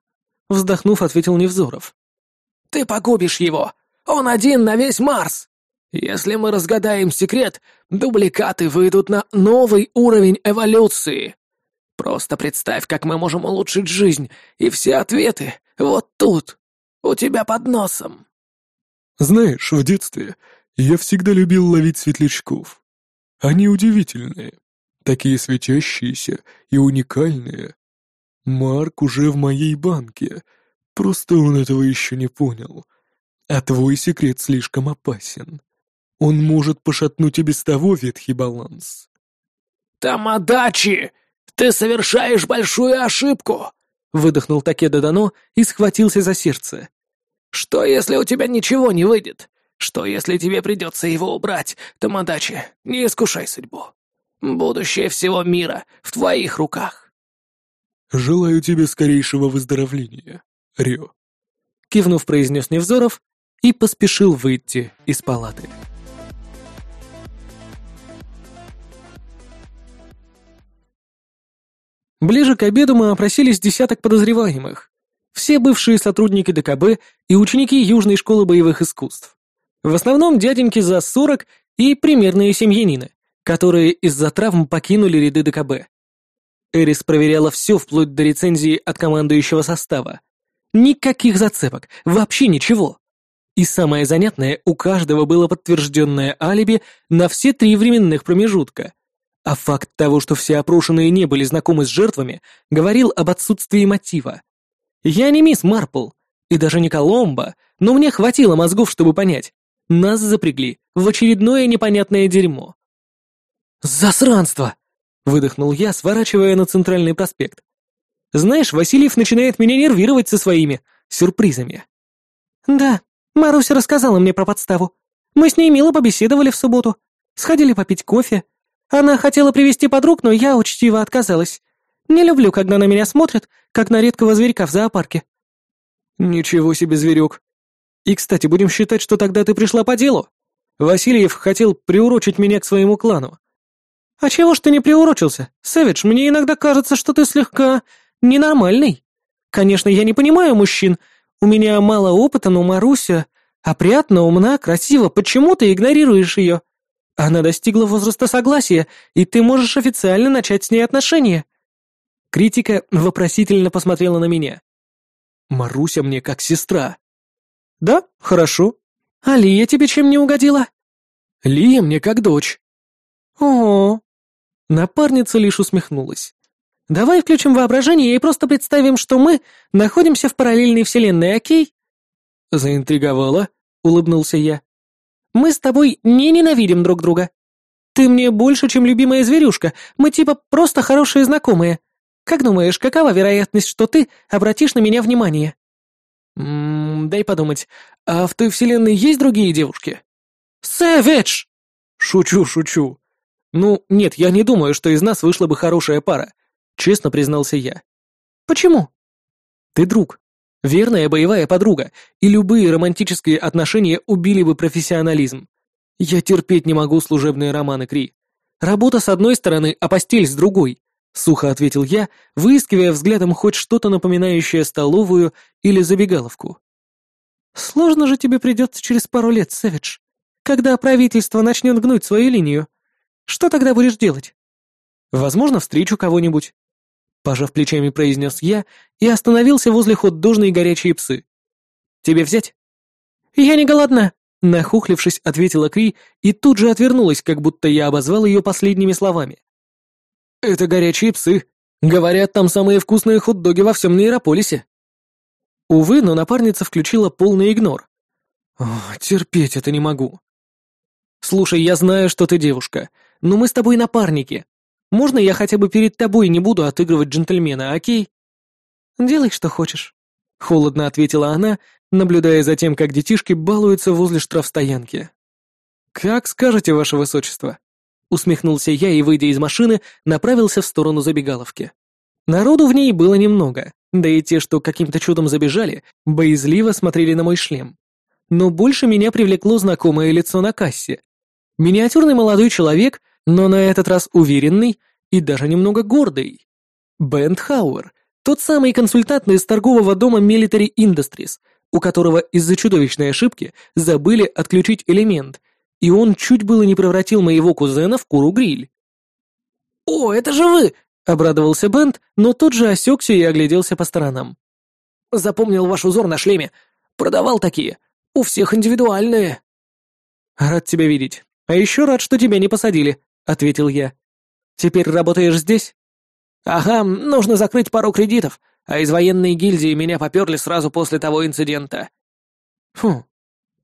Вздохнув, ответил Невзоров. Ты погубишь его. Он один на весь Марс. Если мы разгадаем секрет, дубликаты выйдут на новый уровень эволюции. Просто представь, как мы можем улучшить жизнь, и все ответы вот тут, у тебя под носом. Знаешь, в детстве я всегда любил ловить светлячков. Они удивительные, такие светящиеся и уникальные. Марк уже в моей банке, просто он этого еще не понял. А твой секрет слишком опасен. Он может пошатнуть и без того ветхий баланс. «Тамадачи! Ты совершаешь большую ошибку!» Выдохнул Такеда Дано и схватился за сердце. «Что, если у тебя ничего не выйдет? Что, если тебе придется его убрать? Тамадачи, не искушай судьбу. Будущее всего мира в твоих руках». «Желаю тебе скорейшего выздоровления, Рио», — кивнув, произнес Невзоров и поспешил выйти из палаты. Ближе к обеду мы опросились десяток подозреваемых. Все бывшие сотрудники ДКБ и ученики Южной школы боевых искусств. В основном дяденьки за 40 и примерные семьянины, которые из-за травм покинули ряды ДКБ. Эрис проверяла все вплоть до рецензии от командующего состава. Никаких зацепок, вообще ничего. И самое занятное, у каждого было подтвержденное алиби на все три временных промежутка – а факт того, что все опрошенные не были знакомы с жертвами, говорил об отсутствии мотива. Я не мисс Марпл, и даже не Коломбо, но мне хватило мозгов, чтобы понять. Нас запрягли в очередное непонятное дерьмо. «Засранство!» — выдохнул я, сворачивая на центральный проспект. Знаешь, Васильев начинает меня нервировать со своими сюрпризами. Да, Маруся рассказала мне про подставу. Мы с ней мило побеседовали в субботу. Сходили попить кофе. Она хотела привести подруг, но я учтиво отказалась. Не люблю, когда на меня смотрят, как на редкого зверька в зоопарке. Ничего себе зверек. И, кстати, будем считать, что тогда ты пришла по делу. Васильев хотел приурочить меня к своему клану. А чего ж ты не приурочился? Сэвидж, мне иногда кажется, что ты слегка ненормальный. Конечно, я не понимаю мужчин. У меня мало опыта, но Маруся опрятна, умна, красива. Почему ты игнорируешь ее? Она достигла возраста согласия, и ты можешь официально начать с ней отношения. Критика вопросительно посмотрела на меня. Маруся мне как сестра. Да, хорошо. А Лия тебе чем не угодила? Лия мне как дочь. О, Напарница лишь усмехнулась. Давай включим воображение и просто представим, что мы находимся в параллельной вселенной, окей? Заинтриговала, улыбнулся я. Мы с тобой не ненавидим друг друга. Ты мне больше, чем любимая зверюшка. Мы типа просто хорошие знакомые. Как думаешь, какова вероятность, что ты обратишь на меня внимание? Ммм, дай подумать. А в той вселенной есть другие девушки? Сэвидж! Шучу, шучу. Ну, нет, я не думаю, что из нас вышла бы хорошая пара. Честно признался я. Почему? Ты друг. Верная боевая подруга, и любые романтические отношения убили бы профессионализм. Я терпеть не могу служебные романы, Кри. Работа с одной стороны, а постель с другой. Сухо ответил я, выискивая взглядом хоть что-то напоминающее столовую или забегаловку. «Сложно же тебе придется через пару лет, Сэвидж, когда правительство начнет гнуть свою линию. Что тогда будешь делать?» «Возможно, встречу кого-нибудь». Пожав плечами, произнес я и остановился возле хот-дожной псы. «Тебе взять?» «Я не голодна», — нахухлившись, ответила Кри и тут же отвернулась, как будто я обозвал ее последними словами. «Это горячие псы. Говорят, там самые вкусные хот-доги во всем Нейрополисе». Увы, но напарница включила полный игнор. Терпеть это не могу. «Слушай, я знаю, что ты девушка, но мы с тобой напарники. Можно я хотя бы перед тобой не буду отыгрывать джентльмена, окей?» «Делай, что хочешь», — холодно ответила она, наблюдая за тем, как детишки балуются возле штрафстоянки. «Как скажете, ваше высочество?» Усмехнулся я и, выйдя из машины, направился в сторону забегаловки. Народу в ней было немного, да и те, что каким-то чудом забежали, боязливо смотрели на мой шлем. Но больше меня привлекло знакомое лицо на кассе. Миниатюрный молодой человек, но на этот раз уверенный и даже немного гордый. Бент Хауэр, тот самый консультант из торгового дома Military Industries, у которого из-за чудовищной ошибки забыли отключить элемент, и он чуть было не превратил моего кузена в куру-гриль. «О, это же вы!» — обрадовался Бент, но тут же осекся и огляделся по сторонам. «Запомнил ваш узор на шлеме. Продавал такие. У всех индивидуальные». «Рад тебя видеть. А еще рад, что тебя не посадили», — ответил я. «Теперь работаешь здесь?» «Ага, нужно закрыть пару кредитов, а из военной гильдии меня поперли сразу после того инцидента». «Фу,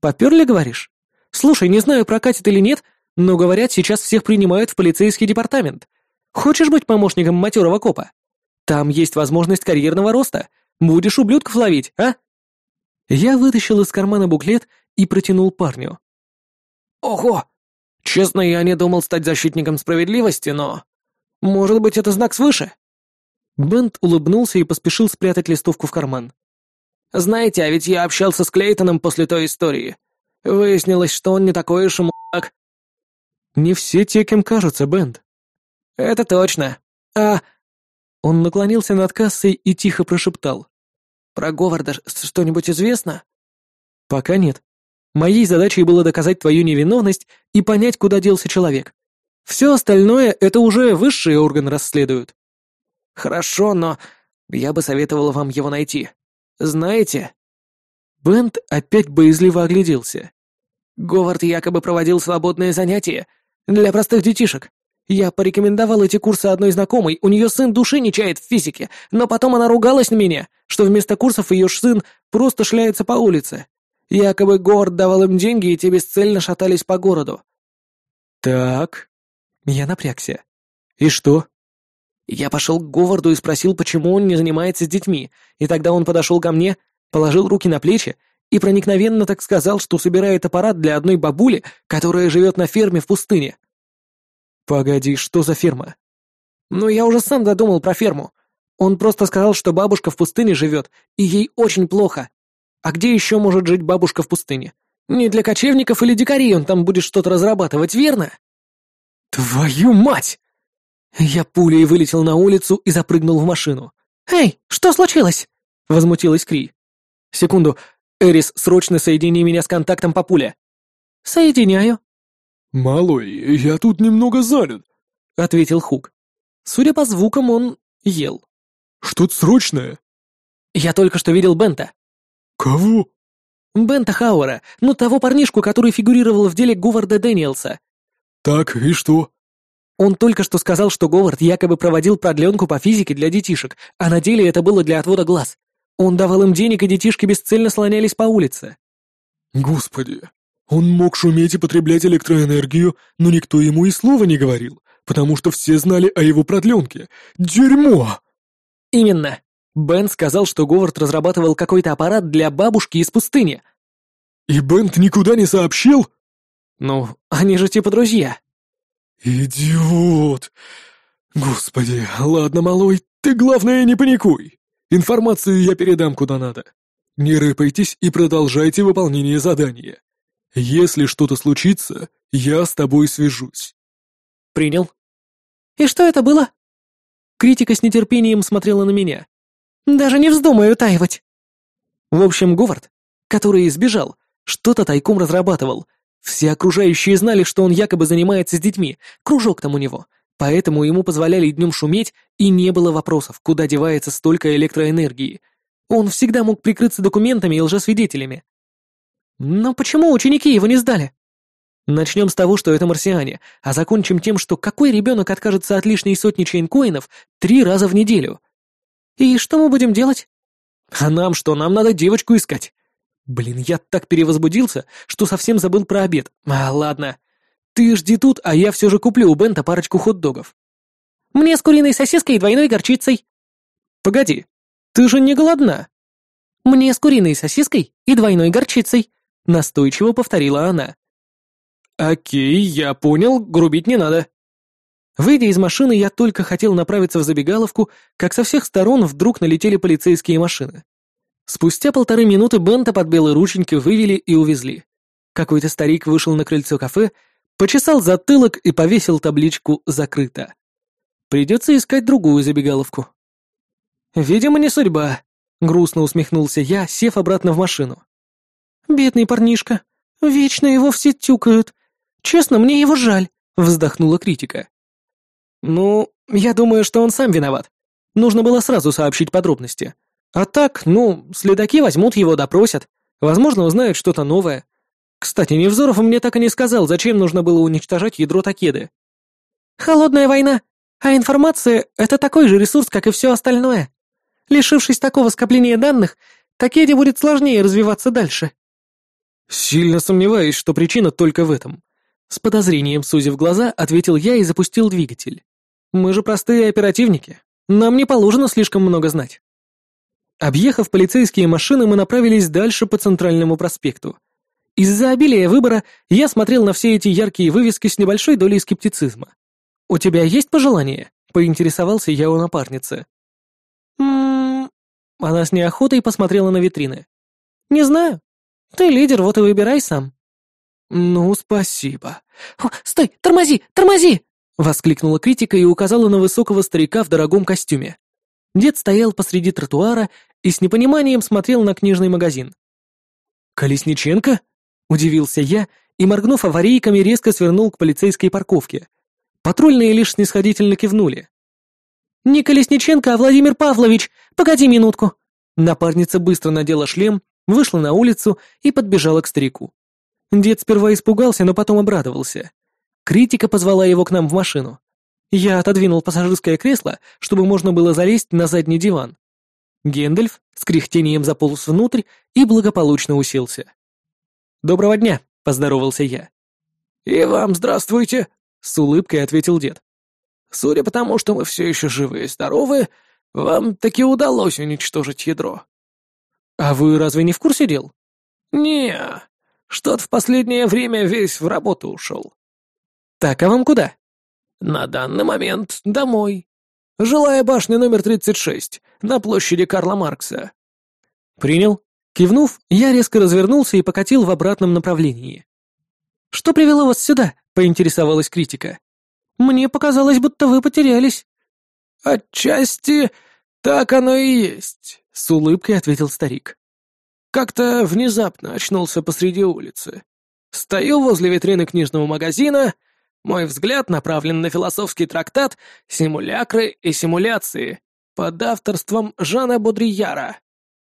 поперли, говоришь?» Слушай, не знаю, прокатит или нет, но говорят, сейчас всех принимают в полицейский департамент. Хочешь быть помощником матерого копа? Там есть возможность карьерного роста. Будешь ублюдков ловить, а? Я вытащил из кармана буклет и протянул парню. Ого! Честно, я не думал стать защитником справедливости, но... Может быть, это знак свыше? Бент улыбнулся и поспешил спрятать листовку в карман. Знаете, а ведь я общался с Клейтоном после той истории. Выяснилось, что он не такой уж и мудак. Не все те, кем кажутся, Бенд. Это точно. А... Он наклонился над кассой и тихо прошептал. Про Говарда что-нибудь известно? Пока нет. Моей задачей было доказать твою невиновность и понять, куда делся человек. Все остальное — это уже высшие органы расследуют. Хорошо, но я бы советовал вам его найти. Знаете, Бент опять боязливо огляделся. «Говард якобы проводил свободные занятия для простых детишек. Я порекомендовал эти курсы одной знакомой, у нее сын души не чает в физике, но потом она ругалась на меня, что вместо курсов ее сын просто шляется по улице. Якобы Говард давал им деньги, и те бесцельно шатались по городу». «Так...» Я напрягся. «И что?» Я пошел к Говарду и спросил, почему он не занимается с детьми, и тогда он подошел ко мне, положил руки на плечи и проникновенно так сказал, что собирает аппарат для одной бабули, которая живет на ферме в пустыне. Погоди, что за ферма? Ну, я уже сам додумал про ферму. Он просто сказал, что бабушка в пустыне живет, и ей очень плохо. А где еще может жить бабушка в пустыне? Не для кочевников или дикарей он там будет что-то разрабатывать, верно? Твою мать! Я пулей вылетел на улицу и запрыгнул в машину. «Эй, что случилось?» — возмутилась Кри. «Секунду. Эрис, срочно соедини меня с контактом по пуле». «Соединяю». «Малой, я тут немного занят», — ответил Хук. Судя по звукам, он ел. «Что-то срочное?» «Я только что видел Бента». «Кого?» «Бента Хауэра, ну того парнишку, который фигурировал в деле Говарда Дэниелса». «Так, и что?» Он только что сказал, что Говард якобы проводил продленку по физике для детишек, а на деле это было для отвода глаз. Он давал им денег, и детишки бесцельно слонялись по улице. Господи, он мог шуметь и потреблять электроэнергию, но никто ему и слова не говорил, потому что все знали о его продленке. Дерьмо! Именно. Бен сказал, что Говард разрабатывал какой-то аппарат для бабушки из пустыни. И Бент никуда не сообщил? Ну, они же типа друзья. «Идиот! Господи, ладно, малой, ты, главное, не паникуй. Информацию я передам куда надо. Не рыпайтесь и продолжайте выполнение задания. Если что-то случится, я с тобой свяжусь». «Принял». «И что это было?» Критика с нетерпением смотрела на меня. «Даже не вздумаю таивать». В общем, Говард, который избежал, что-то тайком разрабатывал, все окружающие знали, что он якобы занимается с детьми, кружок там у него, поэтому ему позволяли днем шуметь, и не было вопросов, куда девается столько электроэнергии. Он всегда мог прикрыться документами и лжесвидетелями. Но почему ученики его не сдали? Начнем с того, что это марсиане, а закончим тем, что какой ребенок откажется от лишней сотни чейнкоинов три раза в неделю? И что мы будем делать? А нам что, нам надо девочку искать. Блин, я так перевозбудился, что совсем забыл про обед. А, ладно. Ты жди тут, а я все же куплю у Бента парочку хот-догов. Мне с куриной сосиской и двойной горчицей. Погоди, ты же не голодна. Мне с куриной сосиской и двойной горчицей, настойчиво повторила она. Окей, я понял, грубить не надо. Выйдя из машины, я только хотел направиться в забегаловку, как со всех сторон вдруг налетели полицейские машины. Спустя полторы минуты Бента под белые рученьки вывели и увезли. Какой-то старик вышел на крыльцо кафе, почесал затылок и повесил табличку «Закрыто». Придется искать другую забегаловку. «Видимо, не судьба», — грустно усмехнулся я, сев обратно в машину. «Бедный парнишка. Вечно его все тюкают. Честно, мне его жаль», — вздохнула критика. «Ну, я думаю, что он сам виноват. Нужно было сразу сообщить подробности. А так, ну, следаки возьмут его, допросят. Возможно, узнают что-то новое. Кстати, Невзоров мне так и не сказал, зачем нужно было уничтожать ядро Такеды. Холодная война. А информация — это такой же ресурс, как и все остальное. Лишившись такого скопления данных, Такеде будет сложнее развиваться дальше. Сильно сомневаюсь, что причина только в этом. С подозрением сузив глаза, ответил я и запустил двигатель. Мы же простые оперативники. Нам не положено слишком много знать. Объехав полицейские машины, мы направились дальше по центральному проспекту. Из-за обилия выбора я смотрел на все эти яркие вывески с небольшой долей скептицизма. «У тебя есть пожелания?» — поинтересовался я у напарницы. «М-м-м...» Она с неохотой посмотрела на витрины. «Не знаю. Ты лидер, вот и выбирай сам». «Ну, спасибо». О, «Стой! Тормози! Тормози!» — воскликнула критика и указала на высокого старика в дорогом костюме. Дед стоял посреди тротуара и с непониманием смотрел на книжный магазин. «Колесниченко?» — удивился я и, моргнув аварийками, резко свернул к полицейской парковке. Патрульные лишь снисходительно кивнули. «Не Колесниченко, а Владимир Павлович! Погоди минутку!» Напарница быстро надела шлем, вышла на улицу и подбежала к старику. Дед сперва испугался, но потом обрадовался. Критика позвала его к нам в машину. Я отодвинул пассажирское кресло, чтобы можно было залезть на задний диван. Гендальф с кряхтением заполз внутрь и благополучно уселся. «Доброго дня», — поздоровался я. «И вам здравствуйте», — с улыбкой ответил дед. Судя по тому, что мы все еще живы и здоровы, вам таки удалось уничтожить ядро. А вы разве не в курсе дел? не Что-то в последнее время весь в работу ушел. Так, а вам куда? На данный момент домой. Жилая башня номер 36, на площади Карла Маркса. Принял. Кивнув, я резко развернулся и покатил в обратном направлении. «Что привело вас сюда?» — поинтересовалась критика. «Мне показалось, будто вы потерялись». «Отчасти так оно и есть», — с улыбкой ответил старик. «Как-то внезапно очнулся посреди улицы. Стою возле витрины книжного магазина, мой взгляд направлен на философский трактат «Симулякры и симуляции» под авторством Жана Бодрияра.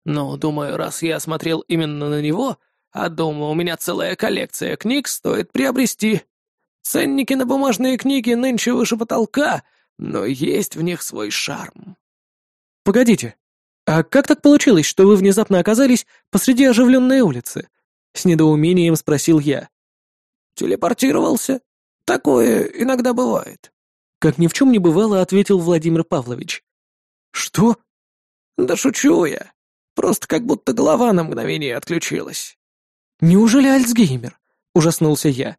Но, думаю, раз я смотрел именно на него, а дома у меня целая коллекция книг, стоит приобрести. Ценники на бумажные книги нынче выше потолка, но есть в них свой шарм. Погодите, а как так получилось, что вы внезапно оказались посреди оживленной улицы? С недоумением спросил я. Телепортировался. Такое иногда бывает. Как ни в чем не бывало, ответил Владимир Павлович. Что? Да шучу я. Просто как будто голова на мгновение отключилась. Неужели Альцгеймер? Ужаснулся я.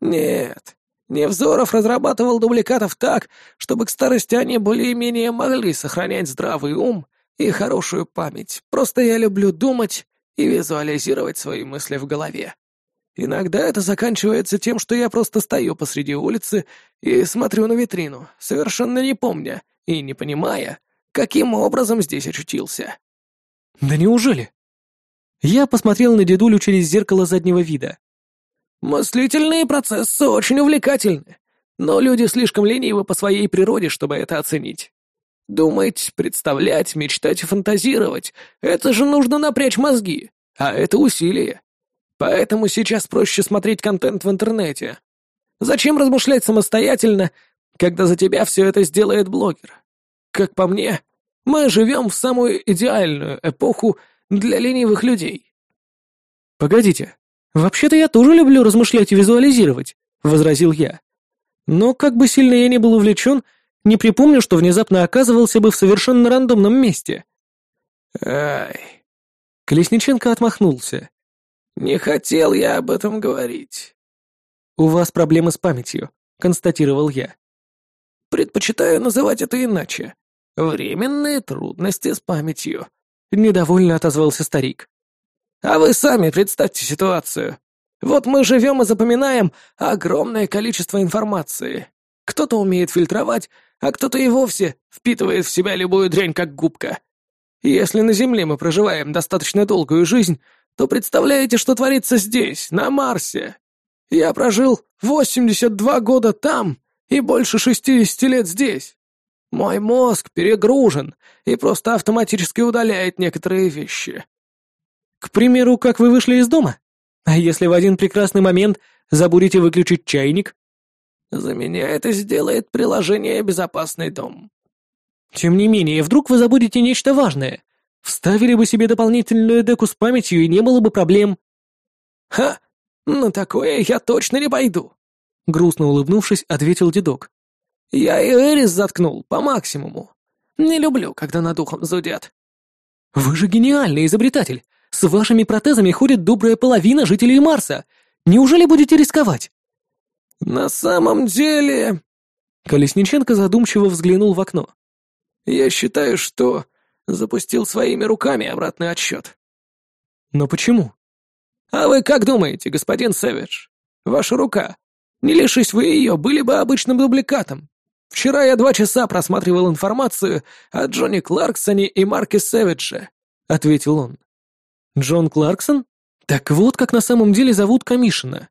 Нет, Невзоров разрабатывал дубликатов так, чтобы к старости они более-менее могли сохранять здравый ум и хорошую память. Просто я люблю думать и визуализировать свои мысли в голове. Иногда это заканчивается тем, что я просто стою посреди улицы и смотрю на витрину, совершенно не помня и не понимая, каким образом здесь очутился. Да неужели? Я посмотрел на дедулю через зеркало заднего вида. Мыслительные процессы очень увлекательны, но люди слишком ленивы по своей природе, чтобы это оценить. Думать, представлять, мечтать и фантазировать — это же нужно напрячь мозги, а это усилие. Поэтому сейчас проще смотреть контент в интернете. Зачем размышлять самостоятельно, когда за тебя все это сделает блогер? Как по мне, мы живем в самую идеальную эпоху для ленивых людей. Погодите, вообще-то я тоже люблю размышлять и визуализировать, возразил я. Но как бы сильно я не был увлечен, не припомню, что внезапно оказывался бы в совершенно рандомном месте. Ай. Колесниченко отмахнулся. «Не хотел я об этом говорить». «У вас проблемы с памятью», — констатировал я. «Предпочитаю называть это иначе. Временные трудности с памятью», — недовольно отозвался старик. «А вы сами представьте ситуацию. Вот мы живем и запоминаем огромное количество информации. Кто-то умеет фильтровать, а кто-то и вовсе впитывает в себя любую дрянь как губка. Если на Земле мы проживаем достаточно долгую жизнь, то представляете, что творится здесь, на Марсе? Я прожил 82 года там и больше 60 лет здесь. Мой мозг перегружен и просто автоматически удаляет некоторые вещи. К примеру, как вы вышли из дома? А если в один прекрасный момент забудете выключить чайник? За меня это сделает приложение «Безопасный дом». Тем не менее, вдруг вы забудете нечто важное. Вставили бы себе дополнительную деку с памятью, и не было бы проблем. Ха! На такое я точно не пойду. Грустно улыбнувшись, ответил дедок. Я и Эрис заткнул по максимуму. Не люблю, когда над ухом зудят. Вы же гениальный изобретатель. С вашими протезами ходит добрая половина жителей Марса. Неужели будете рисковать? На самом деле... Колесниченко задумчиво взглянул в окно. Я считаю, что запустил своими руками обратный отсчет. Но почему? А вы как думаете, господин Сэвидж? Ваша рука. Не лишись вы ее, были бы обычным дубликатом. Вчера я два часа просматривал информацию о Джонни Кларксоне и Марке Сэвидже, ответил он. Джон Кларксон? Так вот, как на самом деле зовут Камишина.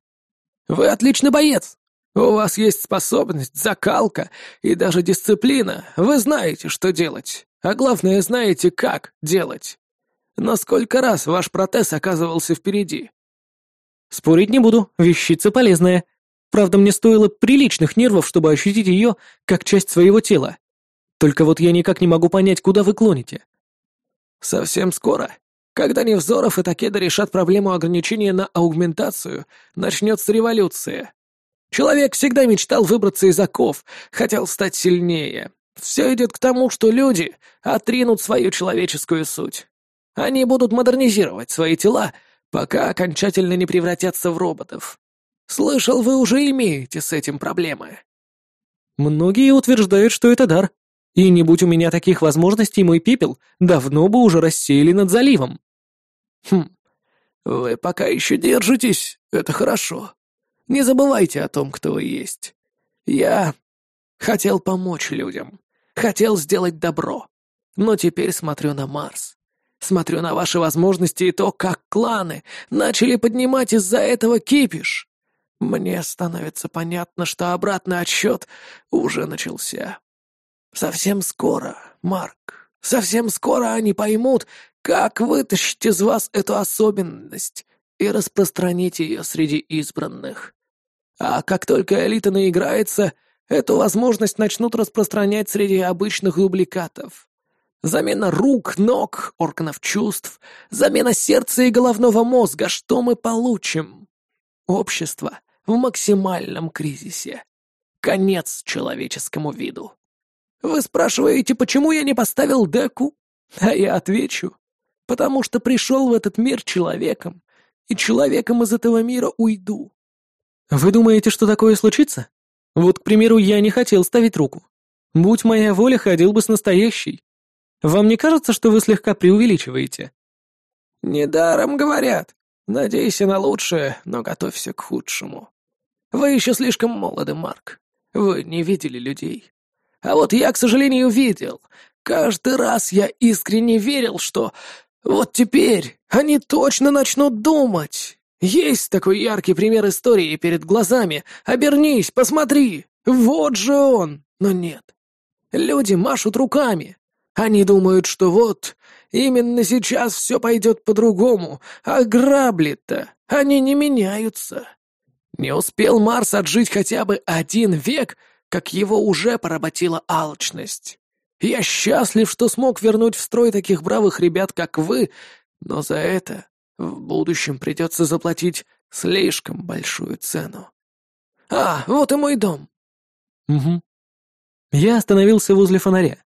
Вы отличный боец. У вас есть способность, закалка и даже дисциплина. Вы знаете, что делать. А главное, знаете, как делать. Но сколько раз ваш протез оказывался впереди? Спорить не буду, вещица полезная. Правда, мне стоило приличных нервов, чтобы ощутить ее как часть своего тела. Только вот я никак не могу понять, куда вы клоните. Совсем скоро, когда Невзоров и Такеда решат проблему ограничения на аугментацию, начнется революция. Человек всегда мечтал выбраться из оков, хотел стать сильнее. Все идет к тому, что люди отринут свою человеческую суть. Они будут модернизировать свои тела, пока окончательно не превратятся в роботов. Слышал, вы уже имеете с этим проблемы. Многие утверждают, что это дар. И не будь у меня таких возможностей, мой пепел давно бы уже рассеяли над заливом. Хм, вы пока еще держитесь, это хорошо. Не забывайте о том, кто вы есть. Я хотел помочь людям, хотел сделать добро, но теперь смотрю на Марс. Смотрю на ваши возможности и то, как кланы начали поднимать из-за этого кипиш. Мне становится понятно, что обратный отсчет уже начался. Совсем скоро, Марк, совсем скоро они поймут, как вытащить из вас эту особенность и распространить ее среди избранных. А как только элита наиграется, эту возможность начнут распространять среди обычных дубликатов. Замена рук, ног, органов чувств, замена сердца и головного мозга. Что мы получим? Общество в максимальном кризисе. Конец человеческому виду. Вы спрашиваете, почему я не поставил деку? А я отвечу. Потому что пришел в этот мир человеком, и человеком из этого мира уйду. Вы думаете, что такое случится? Вот, к примеру, я не хотел ставить руку. Будь моя воля, ходил бы с настоящей. Вам не кажется, что вы слегка преувеличиваете? Недаром говорят. Надейся на лучшее, но готовься к худшему. Вы еще слишком молоды, Марк. Вы не видели людей. А вот я, к сожалению, видел. Каждый раз я искренне верил, что вот теперь они точно начнут думать. Есть такой яркий пример истории перед глазами. Обернись, посмотри. Вот же он. Но нет. Люди машут руками. Они думают, что вот, именно сейчас все пойдет по-другому, а грабли-то, они не меняются. Не успел Марс отжить хотя бы один век, как его уже поработила алчность. Я счастлив, что смог вернуть в строй таких бравых ребят, как вы, но за это в будущем придется заплатить слишком большую цену. А, вот и мой дом. Угу. Я остановился возле фонаря.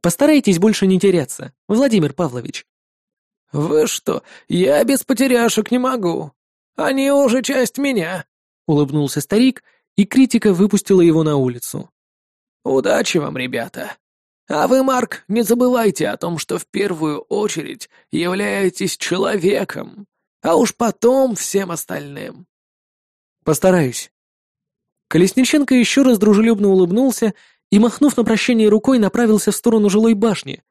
Постарайтесь больше не теряться, Владимир Павлович. Вы что, я без потеряшек не могу. Они уже часть меня, улыбнулся старик, и критика выпустила его на улицу. Удачи вам, ребята. А вы, Марк, не забывайте о том, что в первую очередь являетесь человеком, а уж потом всем остальным. Постараюсь. Колесниченко еще раз дружелюбно улыбнулся и, махнув на прощание рукой, направился в сторону жилой башни.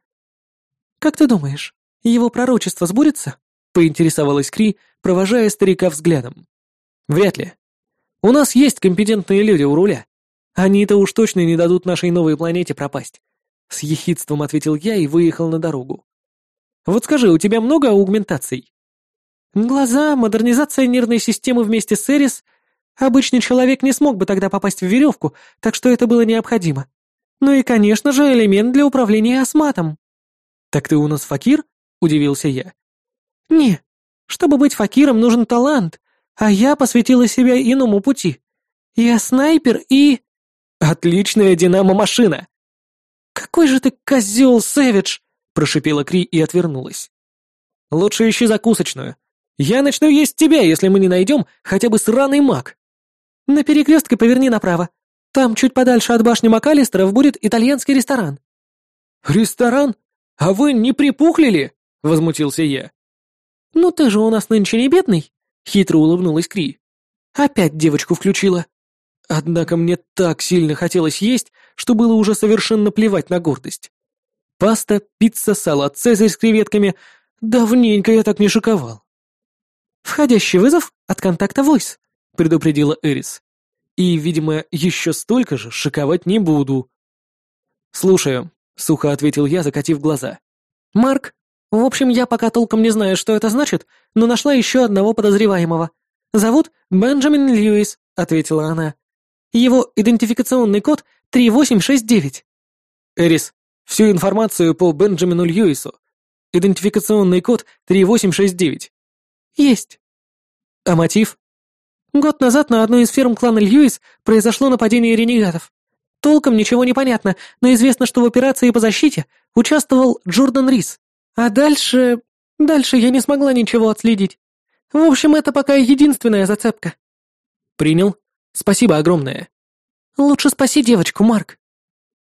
«Как ты думаешь, его пророчество сбудется?» — поинтересовалась Кри, провожая старика взглядом. «Вряд ли. У нас есть компетентные люди у руля. Они-то уж точно не дадут нашей новой планете пропасть. С ехидством ответил я и выехал на дорогу. «Вот скажи, у тебя много аугментаций?» «Глаза, модернизация нервной системы вместе с Эрис. Обычный человек не смог бы тогда попасть в веревку, так что это было необходимо. Ну и, конечно же, элемент для управления осматом». «Так ты у нас факир?» — удивился я. «Не, чтобы быть факиром, нужен талант, а я посвятила себя иному пути. Я снайпер и...» «Отличная динамо-машина!» «Какой же ты козел, Сэвидж!» — прошипела Кри и отвернулась. «Лучше ищи закусочную. Я начну есть тебя, если мы не найдем хотя бы сраный маг. На перекрестке поверни направо. Там, чуть подальше от башни МакАлистеров, будет итальянский ресторан». «Ресторан? А вы не припухли ли?» — возмутился я. «Ну ты же у нас нынче не бедный», — хитро улыбнулась Кри. «Опять девочку включила». Однако мне так сильно хотелось есть, что было уже совершенно плевать на гордость. Паста, пицца, салат «Цезарь» с креветками. Давненько я так не шиковал. «Входящий вызов от контакта Voice», — предупредила Эрис. «И, видимо, еще столько же шиковать не буду». «Слушаю», — сухо ответил я, закатив глаза. «Марк, в общем, я пока толком не знаю, что это значит, но нашла еще одного подозреваемого. Зовут Бенджамин Льюис», — ответила она. Его идентификационный код 3869. Эрис, всю информацию по Бенджамину Льюису. Идентификационный код 3869. Есть. А мотив? Год назад на одной из ферм клана Льюис произошло нападение ренегатов. Толком ничего не понятно, но известно, что в операции по защите участвовал Джордан Рис. А дальше... Дальше я не смогла ничего отследить. В общем, это пока единственная зацепка. Принял. Спасибо огромное. Лучше спаси девочку, Марк.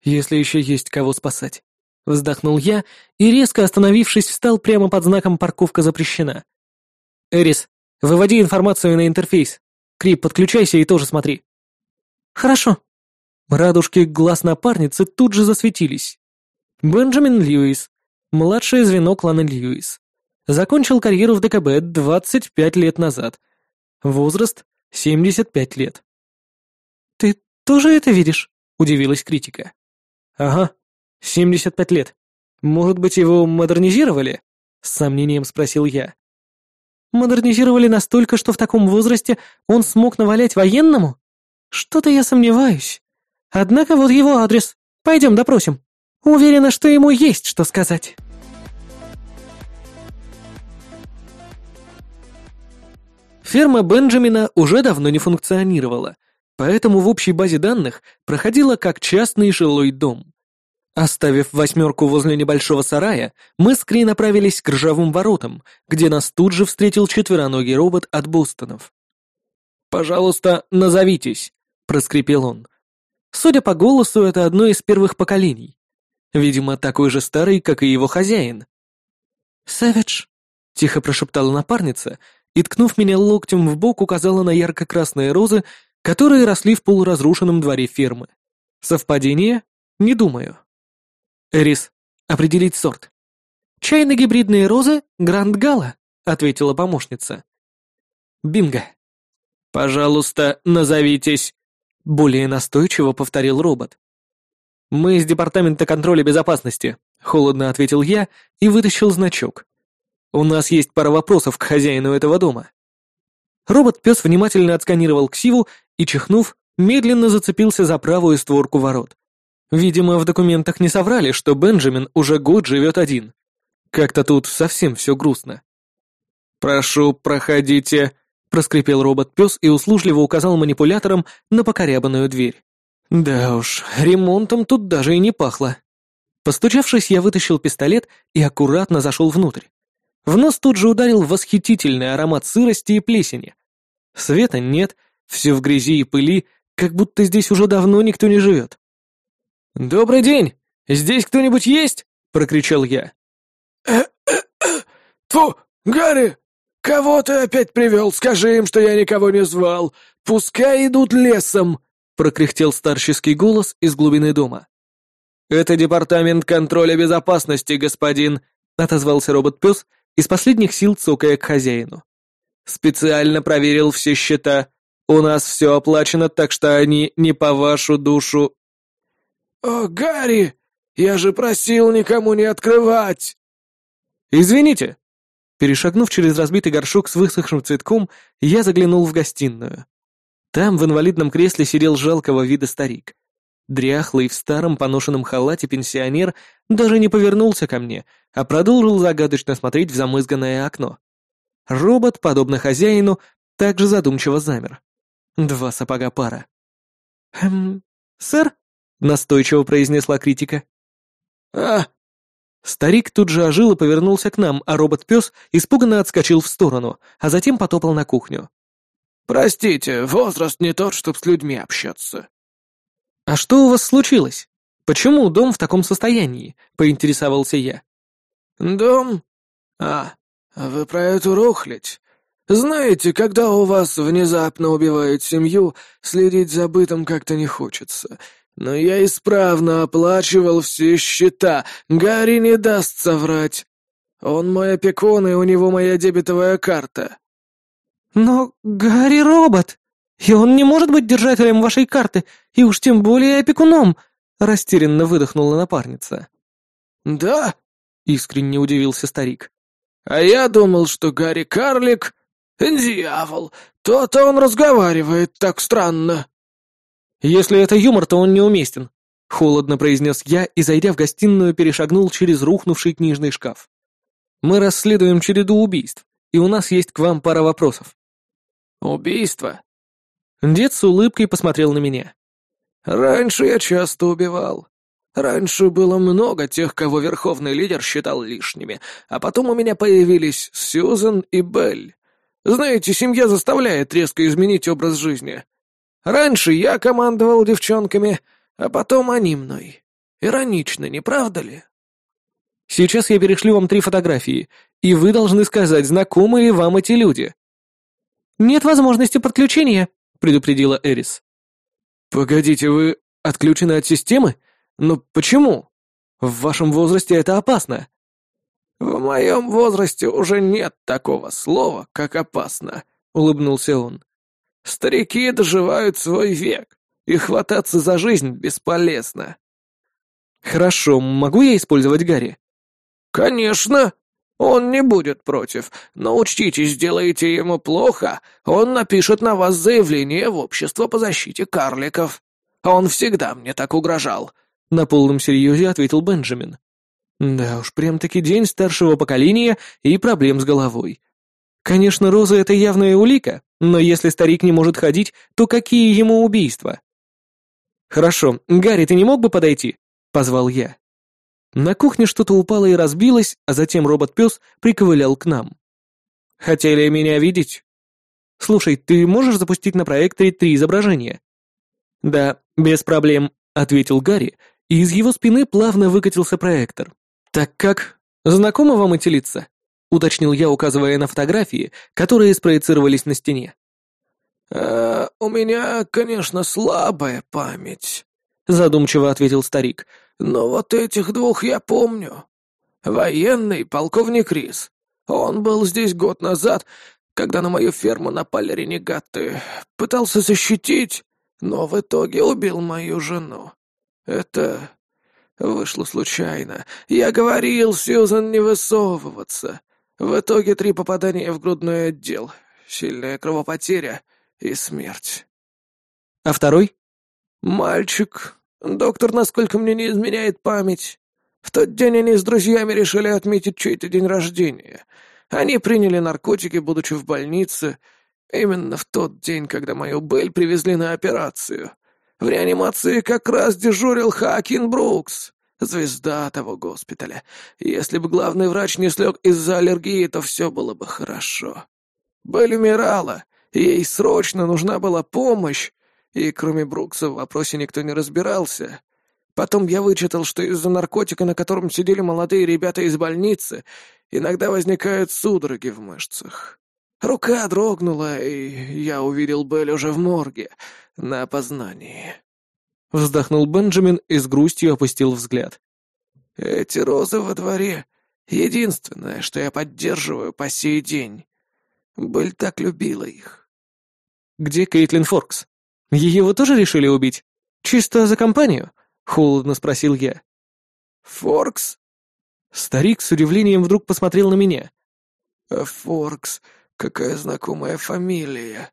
Если еще есть кого спасать. Вздохнул я и, резко остановившись, встал прямо под знаком «Парковка запрещена». «Эрис, выводи информацию на интерфейс. Крип, подключайся и тоже смотри». «Хорошо». Радужки глаз напарницы тут же засветились. Бенджамин Льюис, младшее звено клана Льюис. Закончил карьеру в ДКБ 25 лет назад. Возраст 75 лет. «Ты тоже это видишь?» — удивилась критика. «Ага, 75 лет. Может быть, его модернизировали?» — с сомнением спросил я. «Модернизировали настолько, что в таком возрасте он смог навалять военному? Что-то я сомневаюсь. Однако вот его адрес. Пойдем допросим. Уверена, что ему есть что сказать». Ферма Бенджамина уже давно не функционировала, поэтому в общей базе данных проходила как частный жилой дом. Оставив восьмерку возле небольшого сарая, мы с Кри направились к ржавым воротам, где нас тут же встретил четвероногий робот от Бостонов. «Пожалуйста, назовитесь», — проскрипел он. Судя по голосу, это одно из первых поколений. Видимо, такой же старый, как и его хозяин. «Сэвидж», — тихо прошептала напарница, и, ткнув меня локтем в бок, указала на ярко-красные розы, которые росли в полуразрушенном дворе фермы. Совпадение? Не думаю. Эрис, определить сорт. «Чайно-гибридные розы Гранд Гала», — ответила помощница. «Бинго». «Пожалуйста, назовитесь», — более настойчиво повторил робот. «Мы из Департамента контроля безопасности», — холодно ответил я и вытащил значок. У нас есть пара вопросов к хозяину этого дома». Робот-пес внимательно отсканировал ксиву и, чихнув, медленно зацепился за правую створку ворот. Видимо, в документах не соврали, что Бенджамин уже год живет один. Как-то тут совсем все грустно. «Прошу, проходите», — проскрипел робот-пес и услужливо указал манипулятором на покорябанную дверь. Да уж, ремонтом тут даже и не пахло. Постучавшись, я вытащил пистолет и аккуратно зашел внутрь. В нос тут же ударил восхитительный аромат сырости и плесени. Света нет, все в грязи и пыли, как будто здесь уже давно никто не живет. «Добрый день! Здесь кто-нибудь есть?» — прокричал я. Фу, Гарри! Кого ты опять привел? Скажи им, что я никого не звал. Пускай идут лесом!» — прокряхтел старческий голос из глубины дома. «Это департамент контроля безопасности, господин», — отозвался робот-пес из последних сил цокая к хозяину. «Специально проверил все счета. У нас все оплачено, так что они не по вашу душу». «О, Гарри, я же просил никому не открывать!» «Извините». Перешагнув через разбитый горшок с высохшим цветком, я заглянул в гостиную. Там в инвалидном кресле сидел жалкого вида старик. Дряхлый в старом поношенном халате пенсионер даже не повернулся ко мне, а продолжил загадочно смотреть в замызганное окно. Робот, подобно хозяину, также задумчиво замер. Два сапога пара. «Эм, сэр?» — настойчиво произнесла критика. «А?» Старик тут же ожил и повернулся к нам, а робот-пес испуганно отскочил в сторону, а затем потопал на кухню. «Простите, возраст не тот, чтоб с людьми общаться». «А что у вас случилось? Почему дом в таком состоянии?» — поинтересовался я. «Дом? А, вы про эту рухлядь? Знаете, когда у вас внезапно убивают семью, следить за бытом как-то не хочется. Но я исправно оплачивал все счета, Гарри не даст соврать. Он мой опекун, и у него моя дебетовая карта». «Но Гарри робот!» «И он не может быть держателем вашей карты, и уж тем более опекуном!» — растерянно выдохнула напарница. «Да?» — искренне удивился старик. «А я думал, что Гарри Карлик... Дьявол! То-то он разговаривает так странно!» «Если это юмор, то он неуместен», — холодно произнес я и, зайдя в гостиную, перешагнул через рухнувший книжный шкаф. «Мы расследуем череду убийств, и у нас есть к вам пара вопросов». «Убийство? Дед с улыбкой посмотрел на меня. «Раньше я часто убивал. Раньше было много тех, кого верховный лидер считал лишними, а потом у меня появились Сьюзен и Белль. Знаете, семья заставляет резко изменить образ жизни. Раньше я командовал девчонками, а потом они мной. Иронично, не правда ли?» Сейчас я перешлю вам три фотографии, и вы должны сказать, знакомы ли вам эти люди. Нет возможности подключения, предупредила Эрис. Погодите, вы отключены от системы? Но почему? В вашем возрасте это опасно. В моем возрасте уже нет такого слова, как опасно, улыбнулся он. Старики доживают свой век, и хвататься за жизнь бесполезно. Хорошо, могу я использовать Гарри? «Конечно! Он не будет против, но учтите, сделаете ему плохо, он напишет на вас заявление в Общество по защите карликов. Он всегда мне так угрожал», — на полном серьезе ответил Бенджамин. «Да уж, прям-таки день старшего поколения и проблем с головой. Конечно, Роза — это явная улика, но если старик не может ходить, то какие ему убийства?» «Хорошо, Гарри, ты не мог бы подойти?» — позвал я. На кухне что-то упало и разбилось, а затем робот-пес приковылял к нам. «Хотели меня видеть?» «Слушай, ты можешь запустить на проекторе три изображения?» «Да, без проблем», — ответил Гарри, и из его спины плавно выкатился проектор. «Так как? Знакомы вам эти лица?» — уточнил я, указывая на фотографии, которые спроецировались на стене. «Э, «У меня, конечно, слабая память», — задумчиво ответил старик, но вот этих двух я помню. Военный полковник Рис. Он был здесь год назад, когда на мою ферму напали ренегаты. Пытался защитить, но в итоге убил мою жену. Это вышло случайно. Я говорил Сьюзан не высовываться. В итоге три попадания в грудной отдел, сильная кровопотеря и смерть. А второй? Мальчик, Доктор, насколько мне не изменяет память. В тот день они с друзьями решили отметить чей-то день рождения. Они приняли наркотики, будучи в больнице, именно в тот день, когда мою Белль привезли на операцию. В реанимации как раз дежурил Хакин Брукс, звезда того госпиталя. Если бы главный врач не слег из-за аллергии, то все было бы хорошо. Белль умирала, ей срочно нужна была помощь, и кроме Брукса в вопросе никто не разбирался. Потом я вычитал, что из-за наркотика, на котором сидели молодые ребята из больницы, иногда возникают судороги в мышцах. Рука дрогнула, и я увидел Белль уже в морге, на опознании. Вздохнул Бенджамин и с грустью опустил взгляд. «Эти розы во дворе — единственное, что я поддерживаю по сей день. Белль так любила их». «Где Кейтлин Форкс?» Ее вы тоже решили убить? Чисто за компанию?» — холодно спросил я. «Форкс?» Старик с удивлением вдруг посмотрел на меня. «Э, «Форкс, какая знакомая фамилия.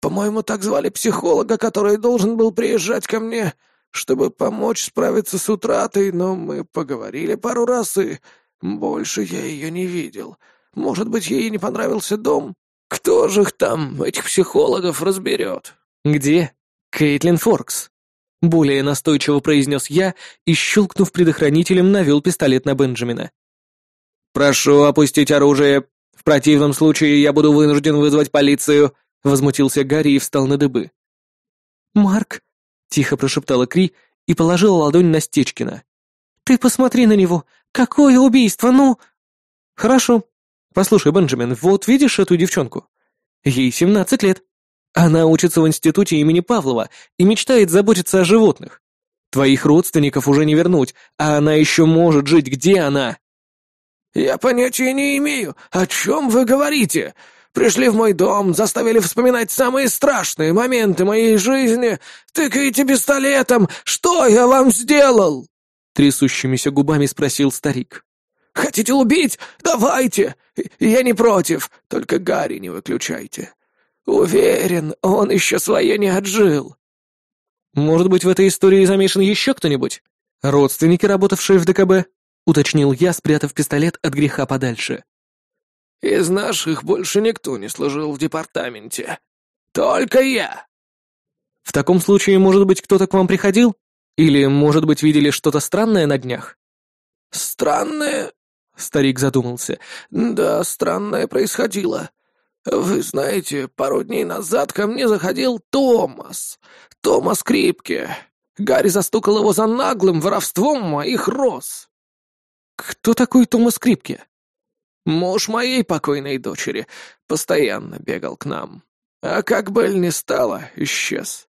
По-моему, так звали психолога, который должен был приезжать ко мне, чтобы помочь справиться с утратой, но мы поговорили пару раз, и больше я ее не видел. Может быть, ей не понравился дом? Кто же их там, этих психологов, разберет?» «Где? Кейтлин Форкс?» Более настойчиво произнес я и, щелкнув предохранителем, навел пистолет на Бенджамина. «Прошу опустить оружие. Противном случае я буду вынужден вызвать полицию», — возмутился Гарри и встал на дыбы. «Марк», — тихо прошептала Кри и положила ладонь на Стечкина. «Ты посмотри на него! Какое убийство, ну!» «Хорошо. Послушай, Бенджамин, вот видишь эту девчонку? Ей семнадцать лет. Она учится в институте имени Павлова и мечтает заботиться о животных. Твоих родственников уже не вернуть, а она еще может жить. Где она?» «Я понятия не имею. О чем вы говорите? Пришли в мой дом, заставили вспоминать самые страшные моменты моей жизни, тыкаете пистолетом. Что я вам сделал?» Трясущимися губами спросил старик. «Хотите убить? Давайте! Я не против, только Гарри не выключайте. Уверен, он еще свое не отжил. Может быть, в этой истории замешан еще кто-нибудь? Родственники, работавшие в ДКБ? Уточнил я, спрятав пистолет от греха подальше. Из наших больше никто не служил в департаменте. Только я. В таком случае, может быть, кто-то к вам приходил? Или, может быть, видели что-то странное на днях?» «Странное?» — старик задумался. «Да, странное происходило. Вы знаете, пару дней назад ко мне заходил Томас. Томас Крипке. Гарри застукал его за наглым воровством моих роз». «Кто такой Томас Крипке?» «Муж моей покойной дочери. Постоянно бегал к нам. А как Белль не стало, исчез.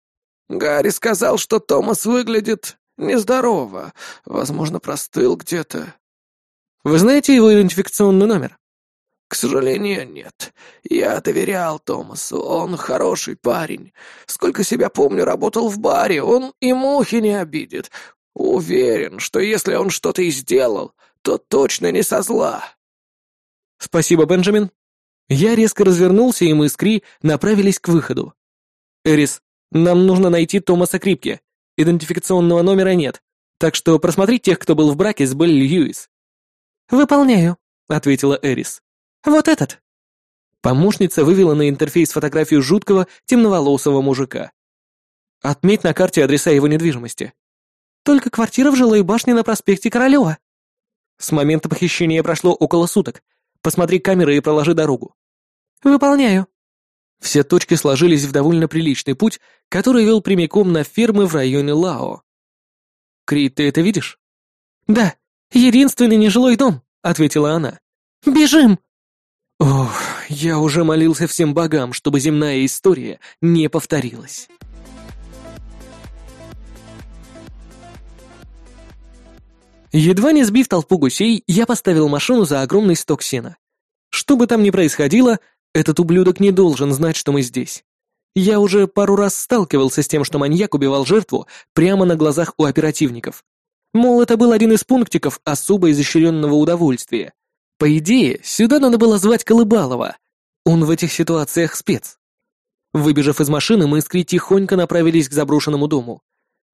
Гарри сказал, что Томас выглядит нездорово. Возможно, простыл где-то. Вы знаете его идентификационный номер? К сожалению, нет. Я доверял Томасу, он хороший парень. Сколько себя помню, работал в баре, он и мухи не обидит. Уверен, что если он что-то и сделал, то точно не со зла. Спасибо, Бенджамин. Я резко развернулся, и мы с Кри направились к выходу. Эрис, нам нужно найти Томаса Крипке. Идентификационного номера нет, так что просмотри тех, кто был в браке с Белль Льюис. «Выполняю», — ответила Эрис. «Вот этот». Помощница вывела на интерфейс фотографию жуткого, темноволосого мужика. «Отметь на карте адреса его недвижимости». «Только квартира в жилой башне на проспекте Королева». «С момента похищения прошло около суток. Посмотри камеры и проложи дорогу». «Выполняю». Все точки сложились в довольно приличный путь, который вел прямиком на фермы в районе Лао. «Крит, ты это видишь?» «Да, единственный нежилой дом», — ответила она. «Бежим!» Ох, я уже молился всем богам, чтобы земная история не повторилась. Едва не сбив толпу гусей, я поставил машину за огромный сток сена. Что бы там ни происходило, этот ублюдок не должен знать, что мы здесь. Я уже пару раз сталкивался с тем, что маньяк убивал жертву прямо на глазах у оперативников. Мол, это был один из пунктиков особо изощренного удовольствия. По идее, сюда надо было звать Колыбалова. Он в этих ситуациях спец. Выбежав из машины, мы с Кри тихонько направились к заброшенному дому.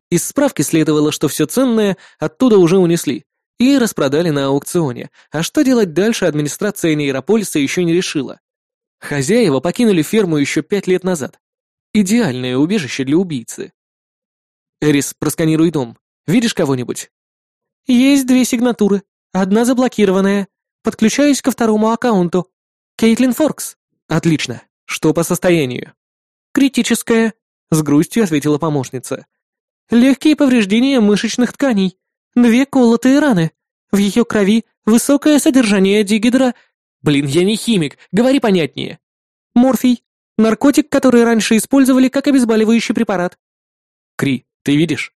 Из справки следовало, что все ценное оттуда уже унесли и распродали на аукционе, а что делать дальше администрация нейрополиса еще не решила. Хозяева покинули ферму еще пять лет назад. Идеальное убежище для убийцы. Эрис, просканируй дом. Видишь кого-нибудь? Есть две сигнатуры. Одна заблокированная. Подключаюсь ко второму аккаунту. Кейтлин Форкс. Отлично. Что по состоянию? Критическое. С грустью ответила помощница. Легкие повреждения мышечных тканей. Две колотые раны. В ее крови высокое содержание дигидра Блин, я не химик, говори понятнее. Морфий. Наркотик, который раньше использовали как обезболивающий препарат. Кри, ты видишь?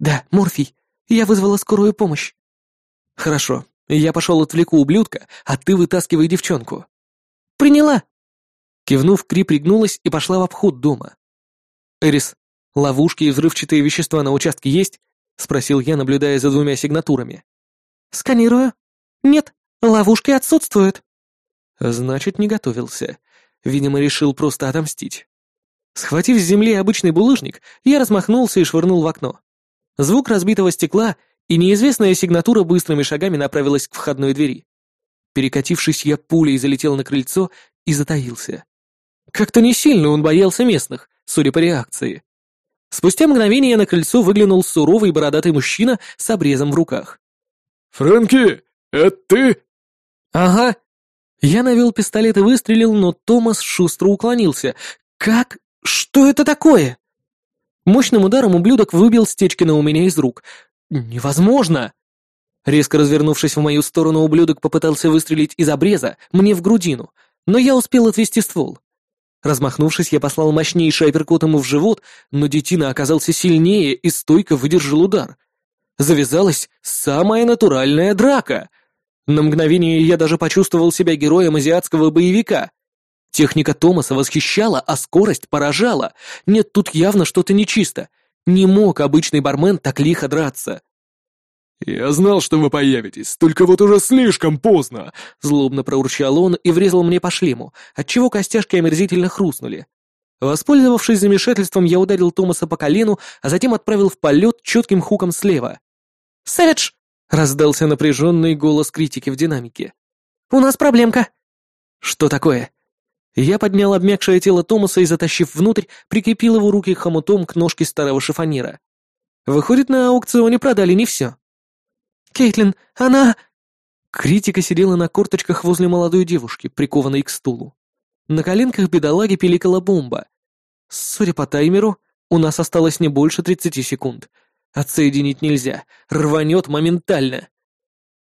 Да, морфий. Я вызвала скорую помощь. Хорошо. Я пошел отвлеку ублюдка, а ты вытаскивай девчонку. Приняла. Кивнув, Кри пригнулась и пошла в обход дома. Эрис, ловушки и взрывчатые вещества на участке есть? Спросил я, наблюдая за двумя сигнатурами. Сканирую. Нет, ловушки отсутствуют. Значит, не готовился. Видимо, решил просто отомстить. Схватив с земли обычный булыжник, я размахнулся и швырнул в окно. Звук разбитого стекла, и неизвестная сигнатура быстрыми шагами направилась к входной двери. Перекатившись, я пулей залетел на крыльцо и затаился. Как-то не сильно он боялся местных, судя по реакции. Спустя мгновение на крыльцо выглянул суровый бородатый мужчина с обрезом в руках. «Фрэнки, это ты?» «Ага», я навел пистолет и выстрелил, но Томас шустро уклонился. «Как? Что это такое?» Мощным ударом ублюдок выбил Стечкина у меня из рук. «Невозможно!» Резко развернувшись в мою сторону, ублюдок попытался выстрелить из обреза мне в грудину, но я успел отвести ствол. Размахнувшись, я послал мощнейший апперкот ему в живот, но детина оказался сильнее и стойко выдержал удар. Завязалась самая натуральная драка — на мгновение я даже почувствовал себя героем азиатского боевика. Техника Томаса восхищала, а скорость поражала. Нет, тут явно что-то нечисто. Не мог обычный бармен так лихо драться. «Я знал, что вы появитесь, только вот уже слишком поздно!» Злобно проурчал он и врезал мне по шлему, отчего костяшки омерзительно хрустнули. Воспользовавшись замешательством, я ударил Томаса по колену, а затем отправил в полет четким хуком слева. «Сэвидж!» Раздался напряженный голос критики в динамике. «У нас проблемка». «Что такое?» Я поднял обмякшее тело Томаса и, затащив внутрь, прикрепил его руки хомутом к ножке старого шифонера. Выходит, на аукционе продали не все. «Кейтлин, она...» Критика сидела на корточках возле молодой девушки, прикованной к стулу. На коленках бедолаги пиликала бомба. Судя по таймеру, у нас осталось не больше 30 секунд. Отсоединить нельзя, рванет моментально.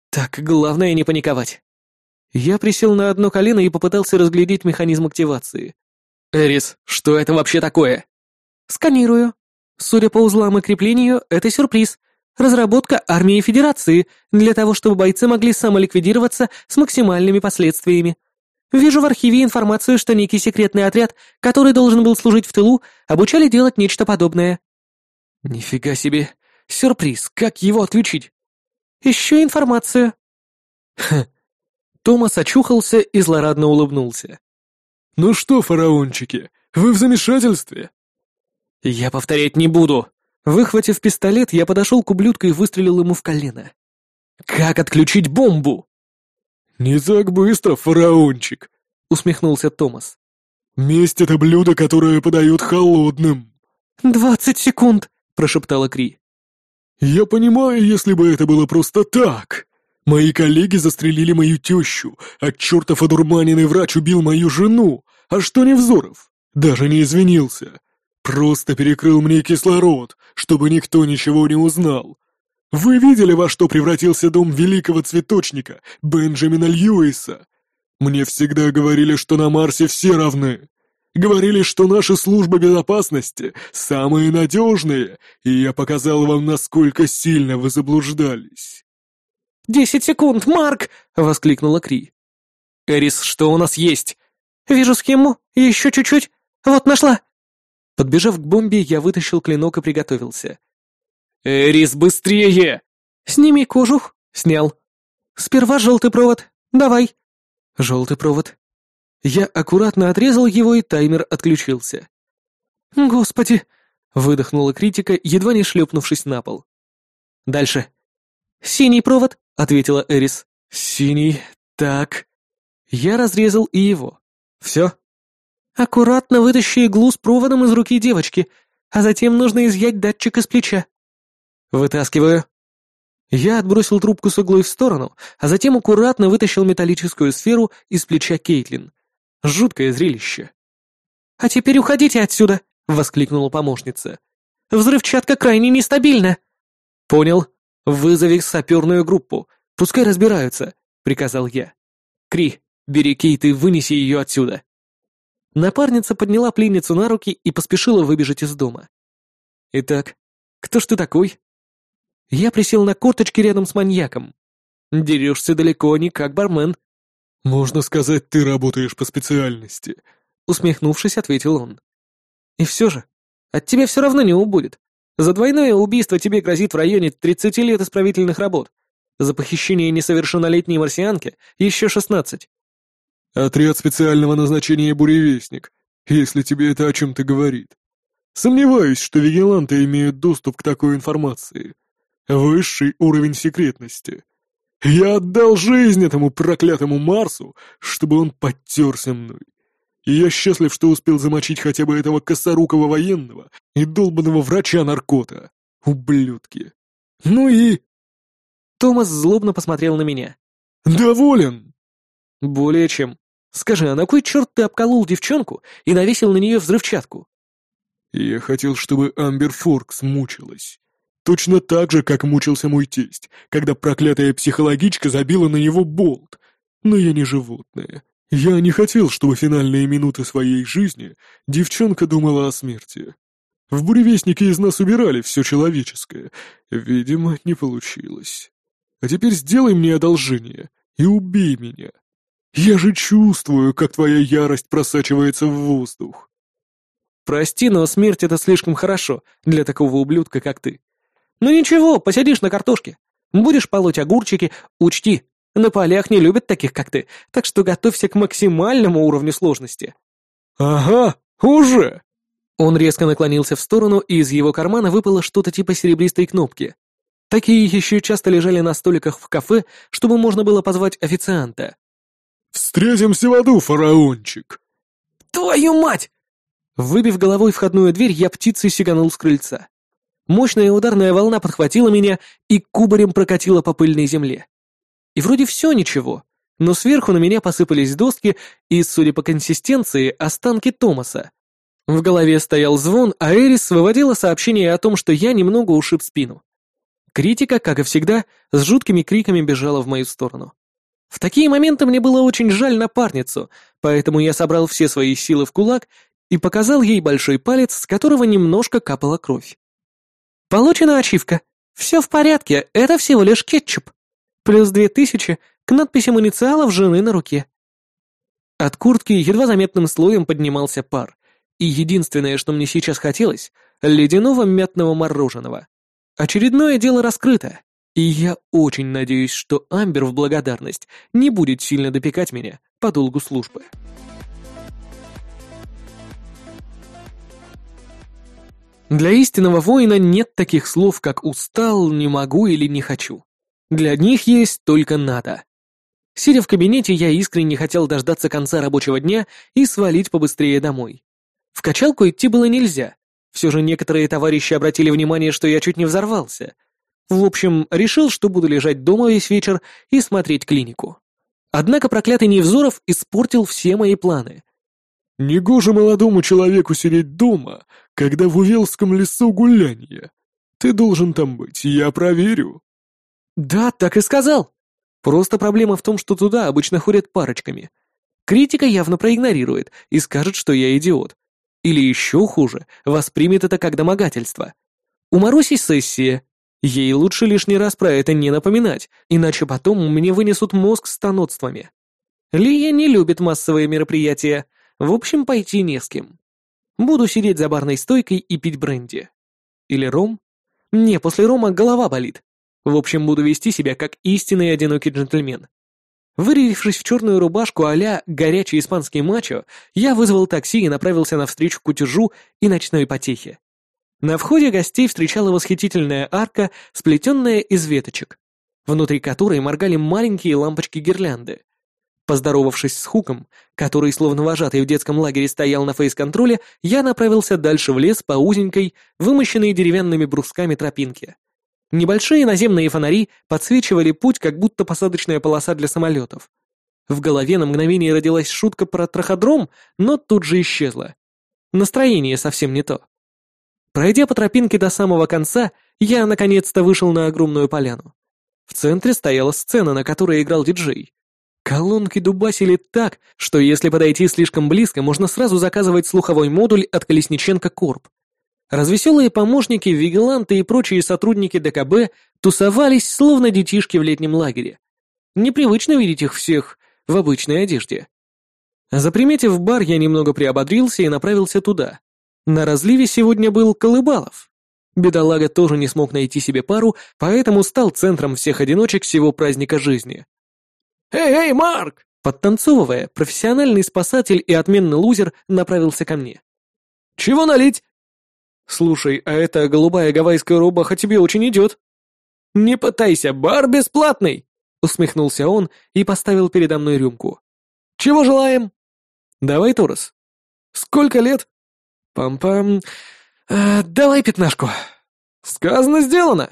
Так, главное не паниковать. Я присел на одно колено и попытался разглядеть механизм активации. «Эрис, что это вообще такое?» «Сканирую. Судя по узлам и креплению, это сюрприз. Разработка армии Федерации для того, чтобы бойцы могли самоликвидироваться с максимальными последствиями. Вижу в архиве информацию, что некий секретный отряд, который должен был служить в тылу, обучали делать нечто подобное». «Нифига себе! Сюрприз! Как его отключить?» «Ищу информацию». Хм, Томас очухался и злорадно улыбнулся. «Ну что, фараончики, вы в замешательстве?» «Я повторять не буду». Выхватив пистолет, я подошел к ублюдку и выстрелил ему в колено. «Как отключить бомбу?» «Не так быстро, фараончик», — усмехнулся Томас. «Месть — это блюдо, которое подают холодным». «Двадцать секунд», — прошептала Кри. «Я понимаю, если бы это было просто так», Мои коллеги застрелили мою тещу, а чертов одурманенный врач убил мою жену. А что Невзоров? Даже не извинился. Просто перекрыл мне кислород, чтобы никто ничего не узнал. Вы видели, во что превратился дом великого цветочника Бенджамина Льюиса? Мне всегда говорили, что на Марсе все равны. Говорили, что наши службы безопасности самые надежные, и я показал вам, насколько сильно вы заблуждались. «Десять секунд, Марк!» — воскликнула Кри. «Эрис, что у нас есть?» «Вижу схему. Еще чуть-чуть. Вот, нашла!» Подбежав к бомбе, я вытащил клинок и приготовился. «Эрис, быстрее!» «Сними кожух». «Снял». «Сперва желтый провод. Давай». «Желтый провод». Я аккуратно отрезал его, и таймер отключился. «Господи!» — выдохнула критика, едва не шлепнувшись на пол. «Дальше». «Синий провод», ответила Эрис. «Синий, так...» Я разрезал и его. «Все?» «Аккуратно вытащи иглу с проводом из руки девочки, а затем нужно изъять датчик из плеча». «Вытаскиваю». Я отбросил трубку с иглой в сторону, а затем аккуратно вытащил металлическую сферу из плеча Кейтлин. Жуткое зрелище. «А теперь уходите отсюда!» — воскликнула помощница. «Взрывчатка крайне нестабильна!» «Понял», «Вызови саперную группу, пускай разбираются», — приказал я. «Кри, бери Кейт и вынеси ее отсюда». Напарница подняла пленницу на руки и поспешила выбежать из дома. «Итак, кто ж ты такой?» Я присел на корточки рядом с маньяком. «Дерешься далеко не как бармен». «Можно сказать, ты работаешь по специальности», — усмехнувшись, ответил он. «И все же, от тебя все равно не убудет. За двойное убийство тебе грозит в районе 30 лет исправительных работ. За похищение несовершеннолетней марсианки еще 16. Отряд специального назначения «Буревестник», если тебе это о чем-то говорит. Сомневаюсь, что вигиланты имеют доступ к такой информации. Высший уровень секретности. Я отдал жизнь этому проклятому Марсу, чтобы он подтерся мной. Я счастлив, что успел замочить хотя бы этого косорукого военного и долбанного врача-наркота. Ублюдки. Ну и... Томас злобно посмотрел на меня. «Доволен!» «Более чем. Скажи, а на кой черт ты обколол девчонку и навесил на нее взрывчатку?» «Я хотел, чтобы Амбер Форкс мучилась. Точно так же, как мучился мой тесть, когда проклятая психологичка забила на него болт. Но я не животное. Я не хотел, чтобы финальные минуты своей жизни девчонка думала о смерти. В буревестнике из нас убирали все человеческое. Видимо, не получилось. А теперь сделай мне одолжение и убей меня. Я же чувствую, как твоя ярость просачивается в воздух. Прости, но смерть — это слишком хорошо для такого ублюдка, как ты. Ну ничего, посидишь на картошке. Будешь полоть огурчики, учти, на полях не любят таких, как ты, так что готовься к максимальному уровню сложности». «Ага, уже!» Он резко наклонился в сторону, и из его кармана выпало что-то типа серебристой кнопки. Такие еще часто лежали на столиках в кафе, чтобы можно было позвать официанта. «Встретимся в аду, фараончик!» Твою мать!» Выбив головой входную дверь, я птицей сиганул с крыльца. Мощная ударная волна подхватила меня и кубарем прокатила по пыльной земле. И вроде все ничего, но сверху на меня посыпались доски и, судя по консистенции, останки Томаса. В голове стоял звон, а Эрис выводила сообщение о том, что я немного ушиб спину. Критика, как и всегда, с жуткими криками бежала в мою сторону. В такие моменты мне было очень жаль напарницу, поэтому я собрал все свои силы в кулак и показал ей большой палец, с которого немножко капала кровь. Получена ачивка. Все в порядке, это всего лишь кетчуп. Плюс две тысячи к надписям инициалов жены на руке. От куртки едва заметным слоем поднимался пар, и единственное, что мне сейчас хотелось — ледяного мятного мороженого. Очередное дело раскрыто, и я очень надеюсь, что Амбер в благодарность не будет сильно допекать меня по долгу службы. Для истинного воина нет таких слов, как «устал», «не могу» или «не хочу». Для них есть только «надо». Сидя в кабинете, я искренне хотел дождаться конца рабочего дня и свалить побыстрее домой. В качалку идти было нельзя. Все же некоторые товарищи обратили внимание, что я чуть не взорвался. В общем, решил, что буду лежать дома весь вечер и смотреть клинику. Однако проклятый Невзоров испортил все мои планы. «Негоже молодому человеку сидеть дома, когда в Увелском лесу гулянье. Ты должен там быть, я проверю». «Да, так и сказал. Просто проблема в том, что туда обычно ходят парочками. Критика явно проигнорирует и скажет, что я идиот. Или еще хуже, воспримет это как домогательство. У Маруси сессия. Ей лучше лишний раз про это не напоминать, иначе потом мне вынесут мозг с тонотствами. Лия не любит массовые мероприятия, в общем, пойти не с кем. Буду сидеть за барной стойкой и пить бренди. Или ром? Не, после рома голова болит. В общем, буду вести себя как истинный одинокий джентльмен. Вырядившись в черную рубашку а горячий испанский мачо, я вызвал такси и направился навстречу кутежу и ночной потехе. На входе гостей встречала восхитительная арка, сплетенная из веточек, внутри которой моргали маленькие лампочки гирлянды. Поздоровавшись с Хуком, который словно вожатый в детском лагере стоял на фейс-контроле, я направился дальше в лес по узенькой, вымощенной деревянными брусками тропинке. Небольшие наземные фонари подсвечивали путь, как будто посадочная полоса для самолетов. В голове на мгновение родилась шутка про траходром, но тут же исчезла. Настроение совсем не то. Пройдя по тропинке до самого конца, я наконец-то вышел на огромную поляну. В центре стояла сцена, на которой играл диджей. Колонки дубасили так, что если подойти слишком близко, можно сразу заказывать слуховой модуль от Колесниченко Корп. Развеселые помощники, вигиланты и прочие сотрудники ДКБ тусовались, словно детишки в летнем лагере. Непривычно видеть их всех в обычной одежде. Заприметив бар, я немного приободрился и направился туда. На разливе сегодня был Колыбалов. Бедолага тоже не смог найти себе пару, поэтому стал центром всех одиночек всего праздника жизни. «Эй, эй, Марк!» Подтанцовывая, профессиональный спасатель и отменный лузер направился ко мне. «Чего налить?» «Слушай, а эта голубая гавайская рубаха тебе очень идет». «Не пытайся, бар бесплатный!» Усмехнулся он и поставил передо мной рюмку. «Чего желаем?» «Давай, Торос». «Сколько лет?» «Пам-пам... А, давай пятнашку». «Сказано, сделано!»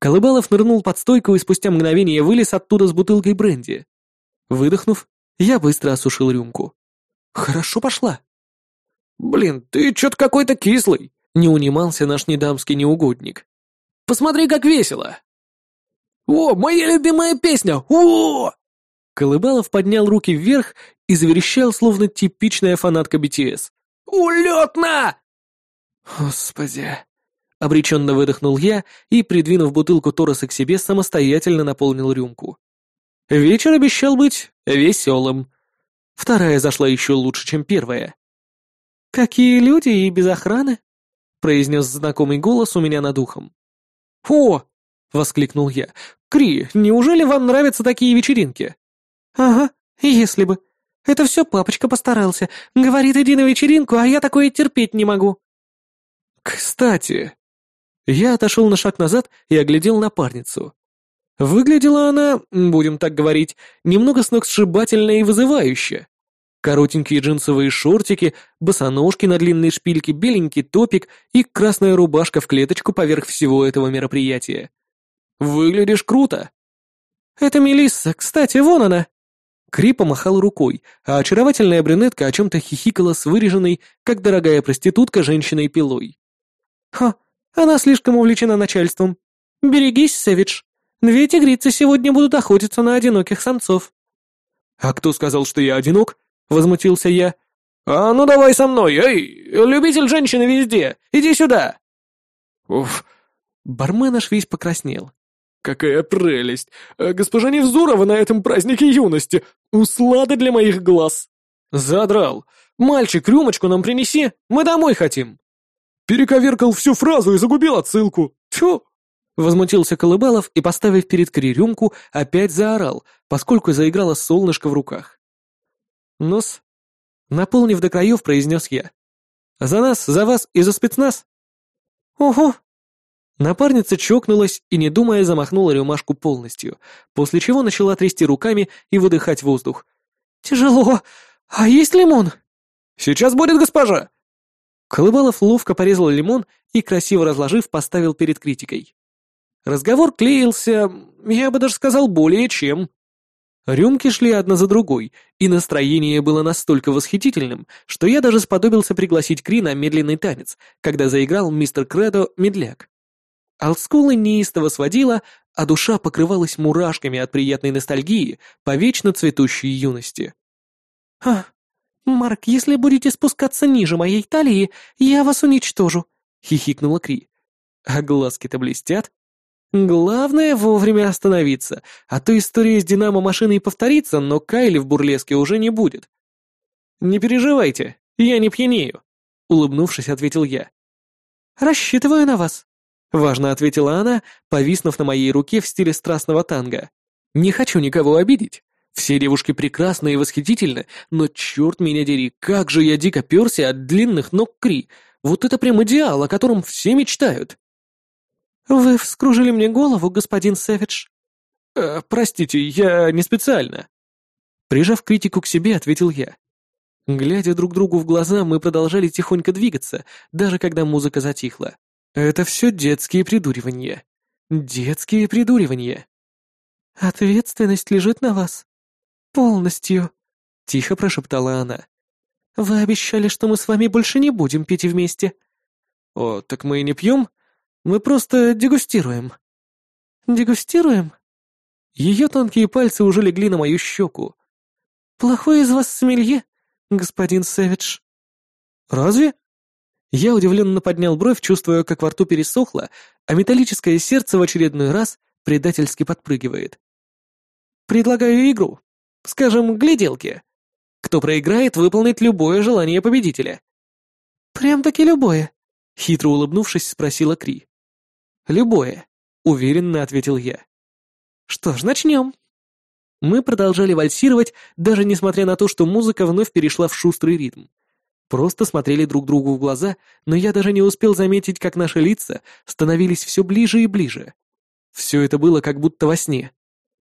Колыбалов нырнул под стойку и спустя мгновение вылез оттуда с бутылкой бренди. Выдохнув, я быстро осушил рюмку. Хорошо пошла. «Блин, ты чё-то какой-то кислый», — не унимался наш недамский неугодник. «Посмотри, как весело!» «О, моя любимая песня! О!» Колыбалов поднял руки вверх и заверещал, словно типичная фанатка BTS. «Улетно!» «Господи!» Обреченно выдохнул я и, придвинув бутылку Тороса к себе, самостоятельно наполнил рюмку. Вечер обещал быть веселым. Вторая зашла еще лучше, чем первая. «Какие люди и без охраны?» — произнес знакомый голос у меня над ухом. «О!» — воскликнул я. «Кри, неужели вам нравятся такие вечеринки?» «Ага, если бы. Это все папочка постарался. Говорит, иди на вечеринку, а я такое терпеть не могу». «Кстати...» Я отошел на шаг назад и оглядел напарницу. Выглядела она, будем так говорить, немного сногсшибательно и вызывающе. Коротенькие джинсовые шортики, босоножки на длинной шпильке, беленький топик и красная рубашка в клеточку поверх всего этого мероприятия. Выглядишь круто. Это Мелисса, кстати, вон она. Кри помахал рукой, а очаровательная брюнетка о чем-то хихикала с выреженной, как дорогая проститутка, женщиной-пилой. «Ха, она слишком увлечена начальством. Берегись, Сэвидж. Две тигрицы сегодня будут охотиться на одиноких самцов». «А кто сказал, что я одинок?» — возмутился я. «А ну давай со мной, эй, любитель женщины везде, иди сюда!» Уф, бармен аж весь покраснел. «Какая прелесть! Э, госпожа Невзорова на этом празднике юности! Услада для моих глаз!» «Задрал! Мальчик, рюмочку нам принеси, мы домой хотим!» «Перековеркал всю фразу и загубил отсылку! Тьфу!» Возмутился Колыбалов и, поставив перед Кри рюмку, опять заорал, поскольку заиграло солнышко в руках. «Нос!» Наполнив до краев, произнес я. «За нас, за вас и за спецназ!» «Ого!» Напарница чокнулась и, не думая, замахнула рюмашку полностью, после чего начала трясти руками и выдыхать воздух. «Тяжело. А есть лимон?» «Сейчас будет, госпожа!» Колыбалов ловко порезал лимон и, красиво разложив, поставил перед критикой. Разговор клеился, я бы даже сказал, более чем. Рюмки шли одна за другой, и настроение было настолько восхитительным, что я даже сподобился пригласить Кри на медленный танец, когда заиграл мистер Кредо медляк. Олдскулы неистово сводила, а душа покрывалась мурашками от приятной ностальгии по вечно цветущей юности. «А, Марк, если будете спускаться ниже моей талии, я вас уничтожу», — хихикнула Кри. «А глазки-то блестят?» «Главное вовремя остановиться, а то история с динамо-машиной повторится, но Кайли в бурлеске уже не будет». «Не переживайте, я не пьянею», — улыбнувшись, ответил я. «Рассчитываю на вас», Важно ответила она, повиснув на моей руке в стиле страстного танго. Не хочу никого обидеть. Все девушки прекрасны и восхитительны, но черт меня дери, как же я дико перся от длинных ног Кри. Вот это прям идеал, о котором все мечтают. Вы вскружили мне голову, господин Сэвидж. Э, простите, я не специально. Прижав критику к себе, ответил я. Глядя друг другу в глаза, мы продолжали тихонько двигаться, даже когда музыка затихла. Это все детские придуривания. Детские придуривания. Ответственность лежит на вас. Полностью. Тихо прошептала она. Вы обещали, что мы с вами больше не будем пить вместе. О, так мы и не пьем? Мы просто дегустируем. Дегустируем? Ее тонкие пальцы уже легли на мою щеку. Плохой из вас сомелье, господин Сэвидж. Разве? Я удивленно поднял бровь, чувствуя, как во рту пересохло, а металлическое сердце в очередной раз предательски подпрыгивает. «Предлагаю игру. Скажем, гляделки. Кто проиграет, выполнит любое желание победителя». «Прям-таки любое?» — хитро улыбнувшись, спросила Кри. «Любое», — уверенно ответил я. «Что ж, начнем». Мы продолжали вальсировать, даже несмотря на то, что музыка вновь перешла в шустрый ритм. Просто смотрели друг другу в глаза, но я даже не успел заметить, как наши лица становились все ближе и ближе. Все это было как будто во сне.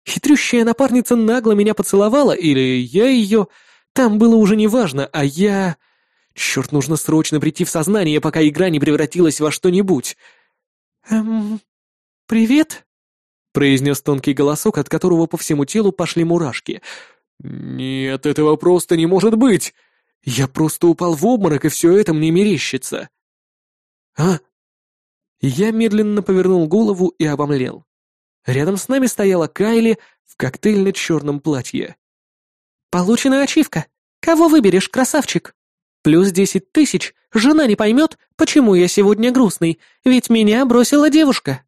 Хитрющая напарница нагло меня поцеловала, или я ее... Там было уже неважно, а я... Черт, нужно срочно прийти в сознание, пока игра не превратилась во что-нибудь. «Эм... Привет?» — произнес тонкий голосок, от которого по всему телу пошли мурашки. «Нет, этого просто не может быть!» Я просто упал в обморок, и все это мне мерещится. А? Я медленно повернул голову и обомлел. Рядом с нами стояла Кайли в коктейльно-черном платье. «Получена ачивка. Кого выберешь, красавчик? Плюс десять тысяч. Жена не поймет, почему я сегодня грустный, ведь меня бросила девушка».